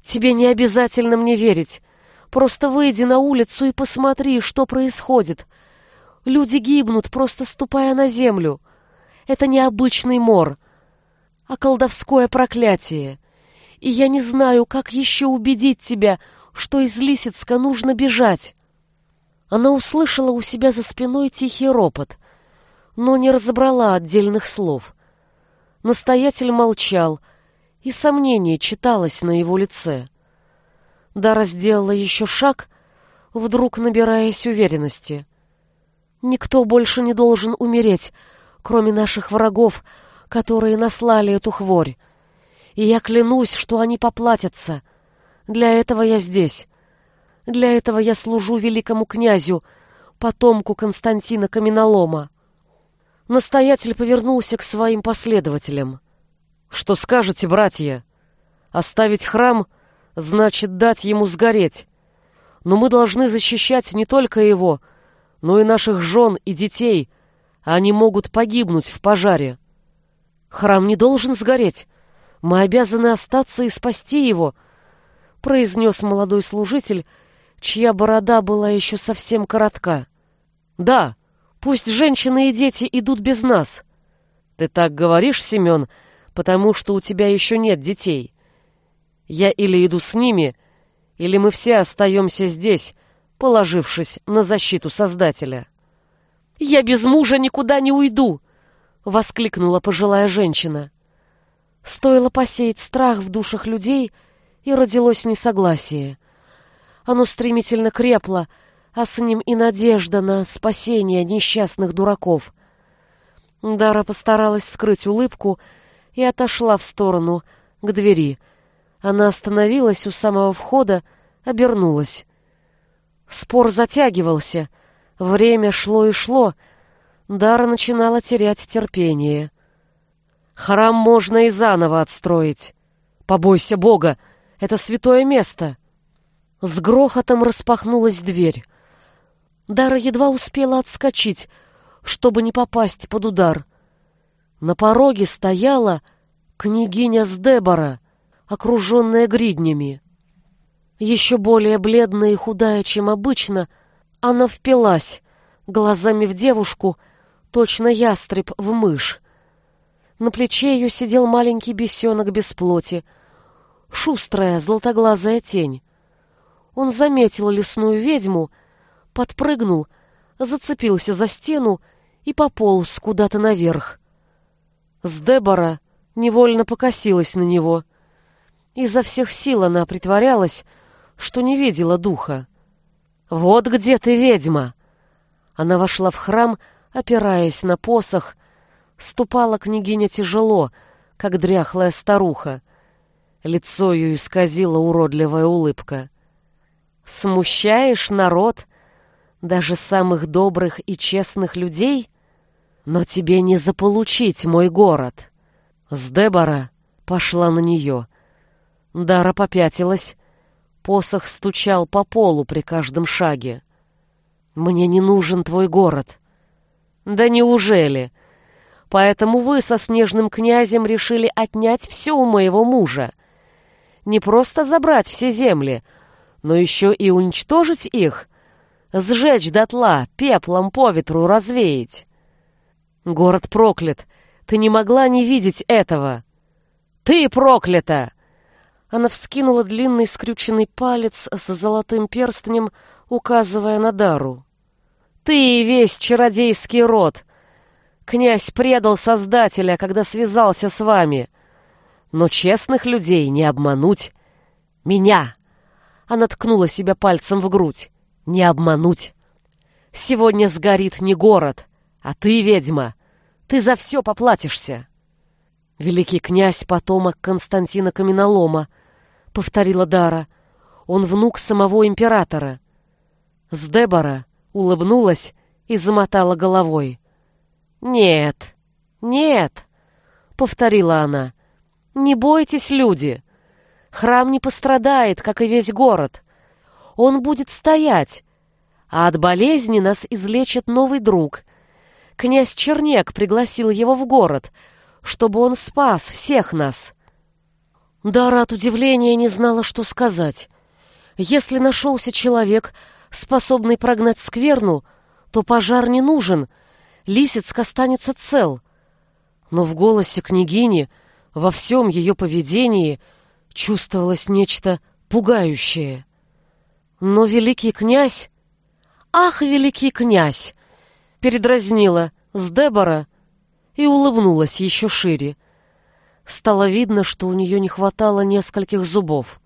Тебе не обязательно мне верить. Просто выйди на улицу и посмотри, что происходит. Люди гибнут, просто ступая на землю. Это не обычный мор, а колдовское проклятие. И я не знаю, как еще убедить тебя, что из Лисицка нужно бежать. Она услышала у себя за спиной тихий ропот, но не разобрала отдельных слов — Настоятель молчал, и сомнение читалось на его лице. Дара сделала еще шаг, вдруг набираясь уверенности. «Никто больше не должен умереть, кроме наших врагов, которые наслали эту хворь. И я клянусь, что они поплатятся. Для этого я здесь. Для этого я служу великому князю, потомку Константина Каменолома. Настоятель повернулся к своим последователям. «Что скажете, братья? Оставить храм значит дать ему сгореть. Но мы должны защищать не только его, но и наших жен и детей. Они могут погибнуть в пожаре. Храм не должен сгореть. Мы обязаны остаться и спасти его», — произнес молодой служитель, чья борода была еще совсем коротка. «Да», Пусть женщины и дети идут без нас. Ты так говоришь, Семен, потому что у тебя еще нет детей. Я или иду с ними, или мы все остаемся здесь, положившись на защиту Создателя. «Я без мужа никуда не уйду!» — воскликнула пожилая женщина. Стоило посеять страх в душах людей, и родилось несогласие. Оно стремительно крепло, а с ним и надежда на спасение несчастных дураков. Дара постаралась скрыть улыбку и отошла в сторону, к двери. Она остановилась у самого входа, обернулась. Спор затягивался, время шло и шло, Дара начинала терять терпение. Храм можно и заново отстроить. Побойся Бога, это святое место. С грохотом распахнулась дверь. Дара едва успела отскочить, чтобы не попасть под удар. На пороге стояла княгиня Сдебора, окруженная гриднями. Еще более бледная и худая, чем обычно, она впилась глазами в девушку, точно ястреб в мышь. На плече ее сидел маленький бесенок без плоти. шустрая золотоглазая тень. Он заметил лесную ведьму, подпрыгнул, зацепился за стену и пополз куда-то наверх. С Дебора невольно покосилась на него. Изо всех сил она притворялась, что не видела духа. «Вот где ты, ведьма!» Она вошла в храм, опираясь на посох. Ступала княгиня тяжело, как дряхлая старуха. Лицо ее исказила уродливая улыбка. «Смущаешь народ, даже самых добрых и честных людей? Но тебе не заполучить мой город!» С Дебора пошла на нее. Дара попятилась. Посох стучал по полу при каждом шаге. «Мне не нужен твой город». «Да неужели? Поэтому вы со снежным князем решили отнять все у моего мужа. Не просто забрать все земли, но еще и уничтожить их, сжечь дотла, пеплом по ветру развеять. Город проклят, ты не могла не видеть этого. Ты проклята!» Она вскинула длинный скрюченный палец с золотым перстнем, указывая на Дару. «Ты и весь чародейский род! Князь предал Создателя, когда связался с вами. Но честных людей не обмануть. Меня!» Она ткнула себя пальцем в грудь. «Не обмануть! Сегодня сгорит не город, а ты, ведьма, ты за все поплатишься!» Великий князь — потомок Константина Каменолома —— повторила Дара. «Он внук самого императора». С Дебора улыбнулась и замотала головой. «Нет, нет», — повторила она. «Не бойтесь, люди. Храм не пострадает, как и весь город. Он будет стоять, а от болезни нас излечит новый друг. Князь Чернек пригласил его в город, чтобы он спас всех нас». Дара от удивления не знала, что сказать. Если нашелся человек, способный прогнать скверну, то пожар не нужен, Лисицк останется цел. Но в голосе княгини, во всем ее поведении чувствовалось нечто пугающее. Но великий князь... «Ах, великий князь!» передразнила с Дебора и улыбнулась еще шире. Стало видно, что у нее не хватало нескольких зубов.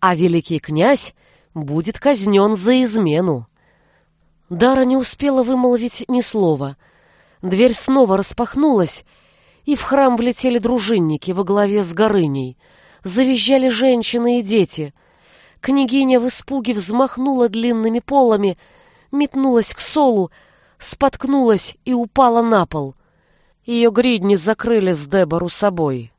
А великий князь будет казнен за измену. Дара не успела вымолвить ни слова. Дверь снова распахнулась, и в храм влетели дружинники во главе с Горыней. Завизжали женщины и дети. Княгиня в испуге взмахнула длинными полами, метнулась к Солу, споткнулась и упала на пол — ее гридни закрыли с Дебору собой.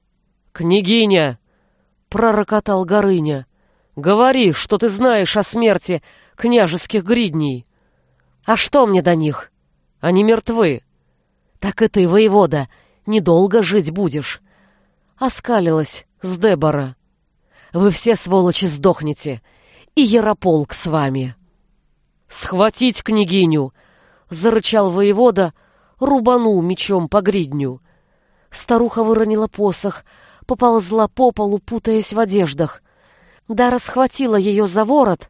«Княгиня!» — пророкотал Горыня. «Говори, что ты знаешь о смерти княжеских гридней». «А что мне до них?» «Они мертвы». «Так и ты, воевода, недолго жить будешь». Оскалилась с Дебора. «Вы все, сволочи, сдохнете, и Ярополк с вами». «Схватить княгиню!» — зарычал воевода, рубанул мечом по гридню. Старуха выронила посох, поползла по полу, путаясь в одеждах. Дара схватила ее за ворот,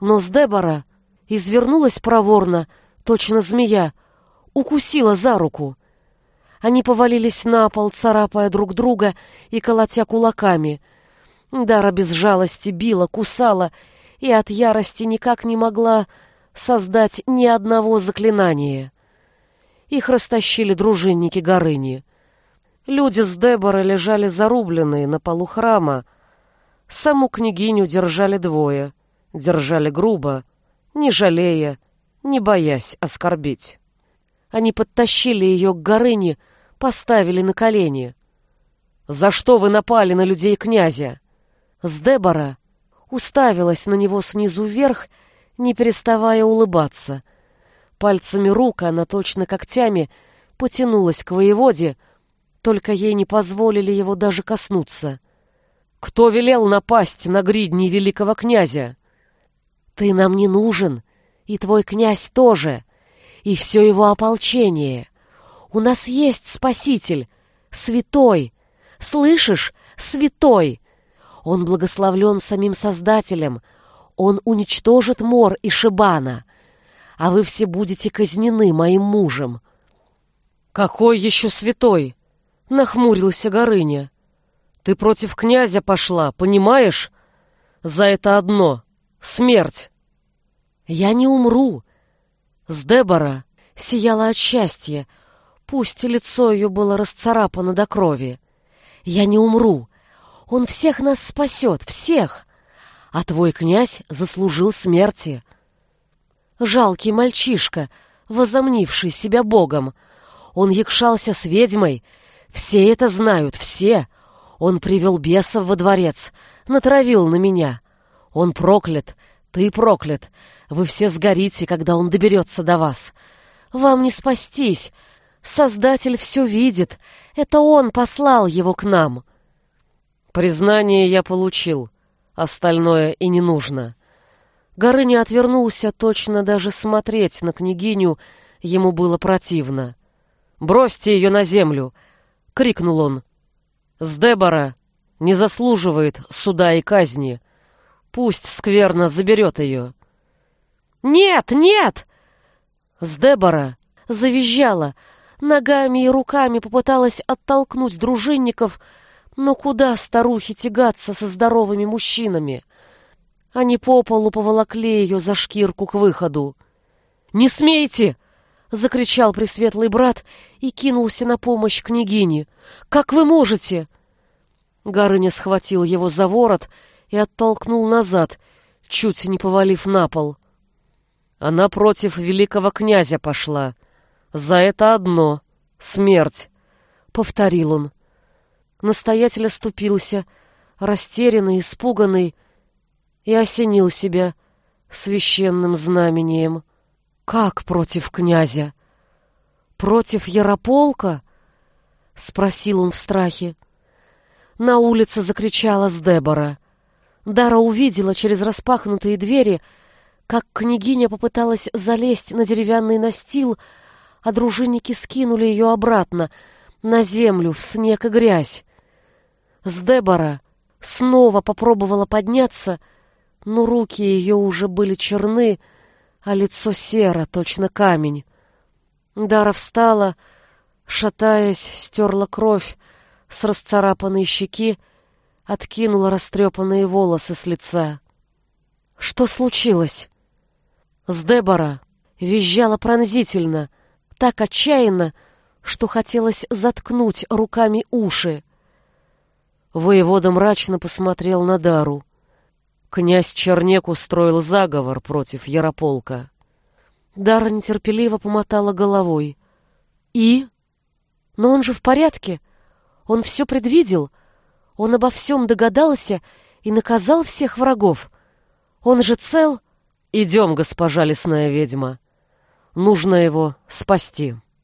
но с Дебора извернулась проворно, точно змея, укусила за руку. Они повалились на пол, царапая друг друга и колотя кулаками. Дара без жалости била, кусала и от ярости никак не могла создать ни одного заклинания. Их растащили дружинники Горыни. Люди с Дебора лежали зарубленные на полу храма. Саму княгиню держали двое. Держали грубо, не жалея, не боясь оскорбить. Они подтащили ее к Горыне, поставили на колени. «За что вы напали на людей князя?» С Дебора уставилась на него снизу вверх, не переставая улыбаться — Пальцами рук она точно когтями потянулась к воеводе, только ей не позволили его даже коснуться. «Кто велел напасть на гридни великого князя?» «Ты нам не нужен, и твой князь тоже, и все его ополчение. У нас есть спаситель, святой, слышишь, святой. Он благословлен самим Создателем. Он уничтожит Мор и Шибана. А вы все будете казнены моим мужем. Какой еще святой? Нахмурился Горыня. Ты против князя пошла, понимаешь? За это одно — смерть. Я не умру. С Дебора сияла от счастья, пусть лицо ее было расцарапано до крови. Я не умру. Он всех нас спасет, всех. А твой князь заслужил смерти. Жалкий мальчишка, возомнивший себя богом. Он якшался с ведьмой. Все это знают, все. Он привел бесов во дворец, натравил на меня. Он проклят, ты проклят. Вы все сгорите, когда он доберется до вас. Вам не спастись. Создатель все видит. Это он послал его к нам. Признание я получил. Остальное и не нужно. Горыня отвернулся, точно даже смотреть на княгиню ему было противно. «Бросьте ее на землю!» — крикнул он. «С Дебора не заслуживает суда и казни. Пусть скверно заберет ее». «Нет, нет!» С Дебора завизжала, ногами и руками попыталась оттолкнуть дружинников, но куда старухи тягаться со здоровыми мужчинами? Они по полу поволокли ее за шкирку к выходу. «Не смейте!» — закричал пресветлый брат и кинулся на помощь княгине. «Как вы можете?» Горыня схватил его за ворот и оттолкнул назад, чуть не повалив на пол. Она против великого князя пошла. За это одно — смерть, — повторил он. Настоятель оступился, растерянный, испуганный, и осенил себя священным знамением. «Как против князя? Против Ярополка?» — спросил он в страхе. На улице закричала с Дебора. Дара увидела через распахнутые двери, как княгиня попыталась залезть на деревянный настил, а дружинники скинули ее обратно, на землю, в снег и грязь. С Дебора снова попробовала подняться, но руки ее уже были черны, а лицо серо, точно камень. Дара встала, шатаясь, стерла кровь с расцарапанной щеки, откинула растрепанные волосы с лица. Что случилось? С Дебора визжала пронзительно, так отчаянно, что хотелось заткнуть руками уши. Воевода мрачно посмотрел на Дару. Князь Чернек устроил заговор против Ярополка. Дара нетерпеливо помотала головой. «И? Но он же в порядке. Он все предвидел. Он обо всем догадался и наказал всех врагов. Он же цел...» «Идем, госпожа лесная ведьма. Нужно его спасти».